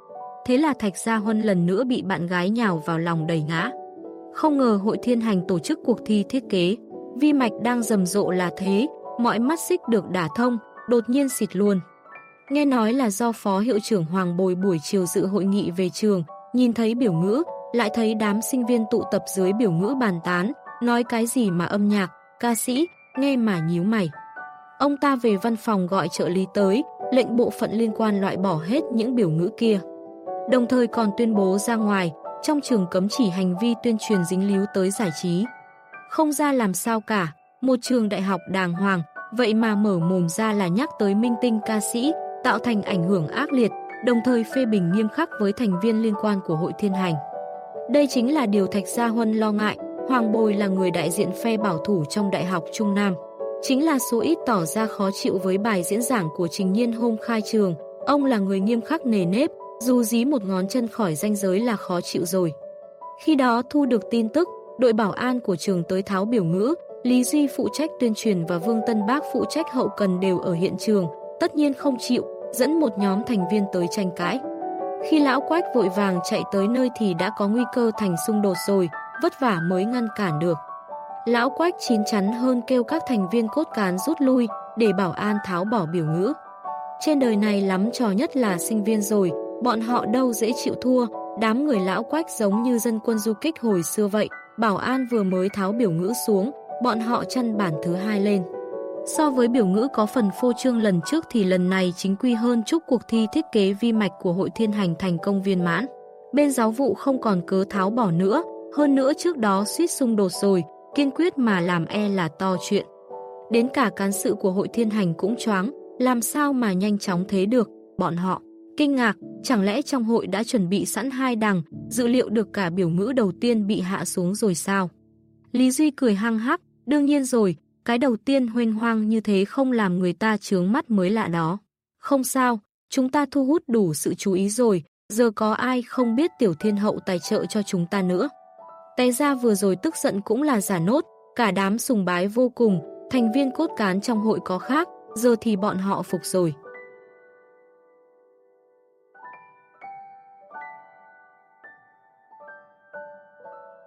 Thế là Thạch Gia Huân lần nữa bị bạn gái nhào vào lòng đầy ngã. Không ngờ hội thiên hành tổ chức cuộc thi thiết kế. Vi mạch đang rầm rộ là thế, mọi mắt xích được đả thông, đột nhiên xịt luôn. Nghe nói là do Phó Hiệu trưởng Hoàng Bồi buổi chiều dự hội nghị về trường, nhìn thấy biểu ngữ, lại thấy đám sinh viên tụ tập dưới biểu ngữ bàn tán, nói cái gì mà âm nhạc, ca sĩ, nghe mà nhíu mày. Ông ta về văn phòng gọi trợ lý tới, lệnh bộ phận liên quan loại bỏ hết những biểu ngữ kia. Đồng thời còn tuyên bố ra ngoài, trong trường cấm chỉ hành vi tuyên truyền dính líu tới giải trí. Không ra làm sao cả, một trường đại học đàng hoàng, vậy mà mở mồm ra là nhắc tới minh tinh ca sĩ, tạo thành ảnh hưởng ác liệt, đồng thời phê bình nghiêm khắc với thành viên liên quan của hội thiên hành. Đây chính là điều Thạch Gia Huân lo ngại, Hoàng Bồi là người đại diện phe bảo thủ trong Đại học Trung Nam. Chính là số ít tỏ ra khó chịu với bài diễn giảng của Trình Nhiên hôm khai trường, ông là người nghiêm khắc nề nếp, dù dí một ngón chân khỏi danh giới là khó chịu rồi. Khi đó thu được tin tức, đội bảo an của trường tới tháo biểu ngữ, Lý Duy phụ trách tuyên truyền và Vương Tân Bác phụ trách hậu cần đều ở hiện trường, tất nhiên không chịu, dẫn một nhóm thành viên tới tranh cãi. Khi lão quách vội vàng chạy tới nơi thì đã có nguy cơ thành xung đột rồi, vất vả mới ngăn cản được. Lão quách chín chắn hơn kêu các thành viên cốt cán rút lui để bảo an tháo bỏ biểu ngữ. Trên đời này lắm trò nhất là sinh viên rồi, bọn họ đâu dễ chịu thua, đám người lão quách giống như dân quân du kích hồi xưa vậy, bảo an vừa mới tháo biểu ngữ xuống, bọn họ chăn bản thứ hai lên. So với biểu ngữ có phần phô trương lần trước thì lần này chính quy hơn chúc cuộc thi thiết kế vi mạch của hội thiên hành thành công viên mãn. Bên giáo vụ không còn cớ tháo bỏ nữa, hơn nữa trước đó suýt xung đột rồi, kiên quyết mà làm e là to chuyện. Đến cả cán sự của hội thiên hành cũng choáng, làm sao mà nhanh chóng thế được, bọn họ. Kinh ngạc, chẳng lẽ trong hội đã chuẩn bị sẵn hai đằng, dự liệu được cả biểu ngữ đầu tiên bị hạ xuống rồi sao? Lý Duy cười hăng hắc, đương nhiên rồi, cái đầu tiên hoanh hoang như thế không làm người ta chướng mắt mới lạ đó. Không sao, chúng ta thu hút đủ sự chú ý rồi, giờ có ai không biết tiểu thiên hậu tài trợ cho chúng ta nữa. Té ra vừa rồi tức giận cũng là giả nốt, cả đám sùng bái vô cùng, thành viên cốt cán trong hội có khác, giờ thì bọn họ phục rồi.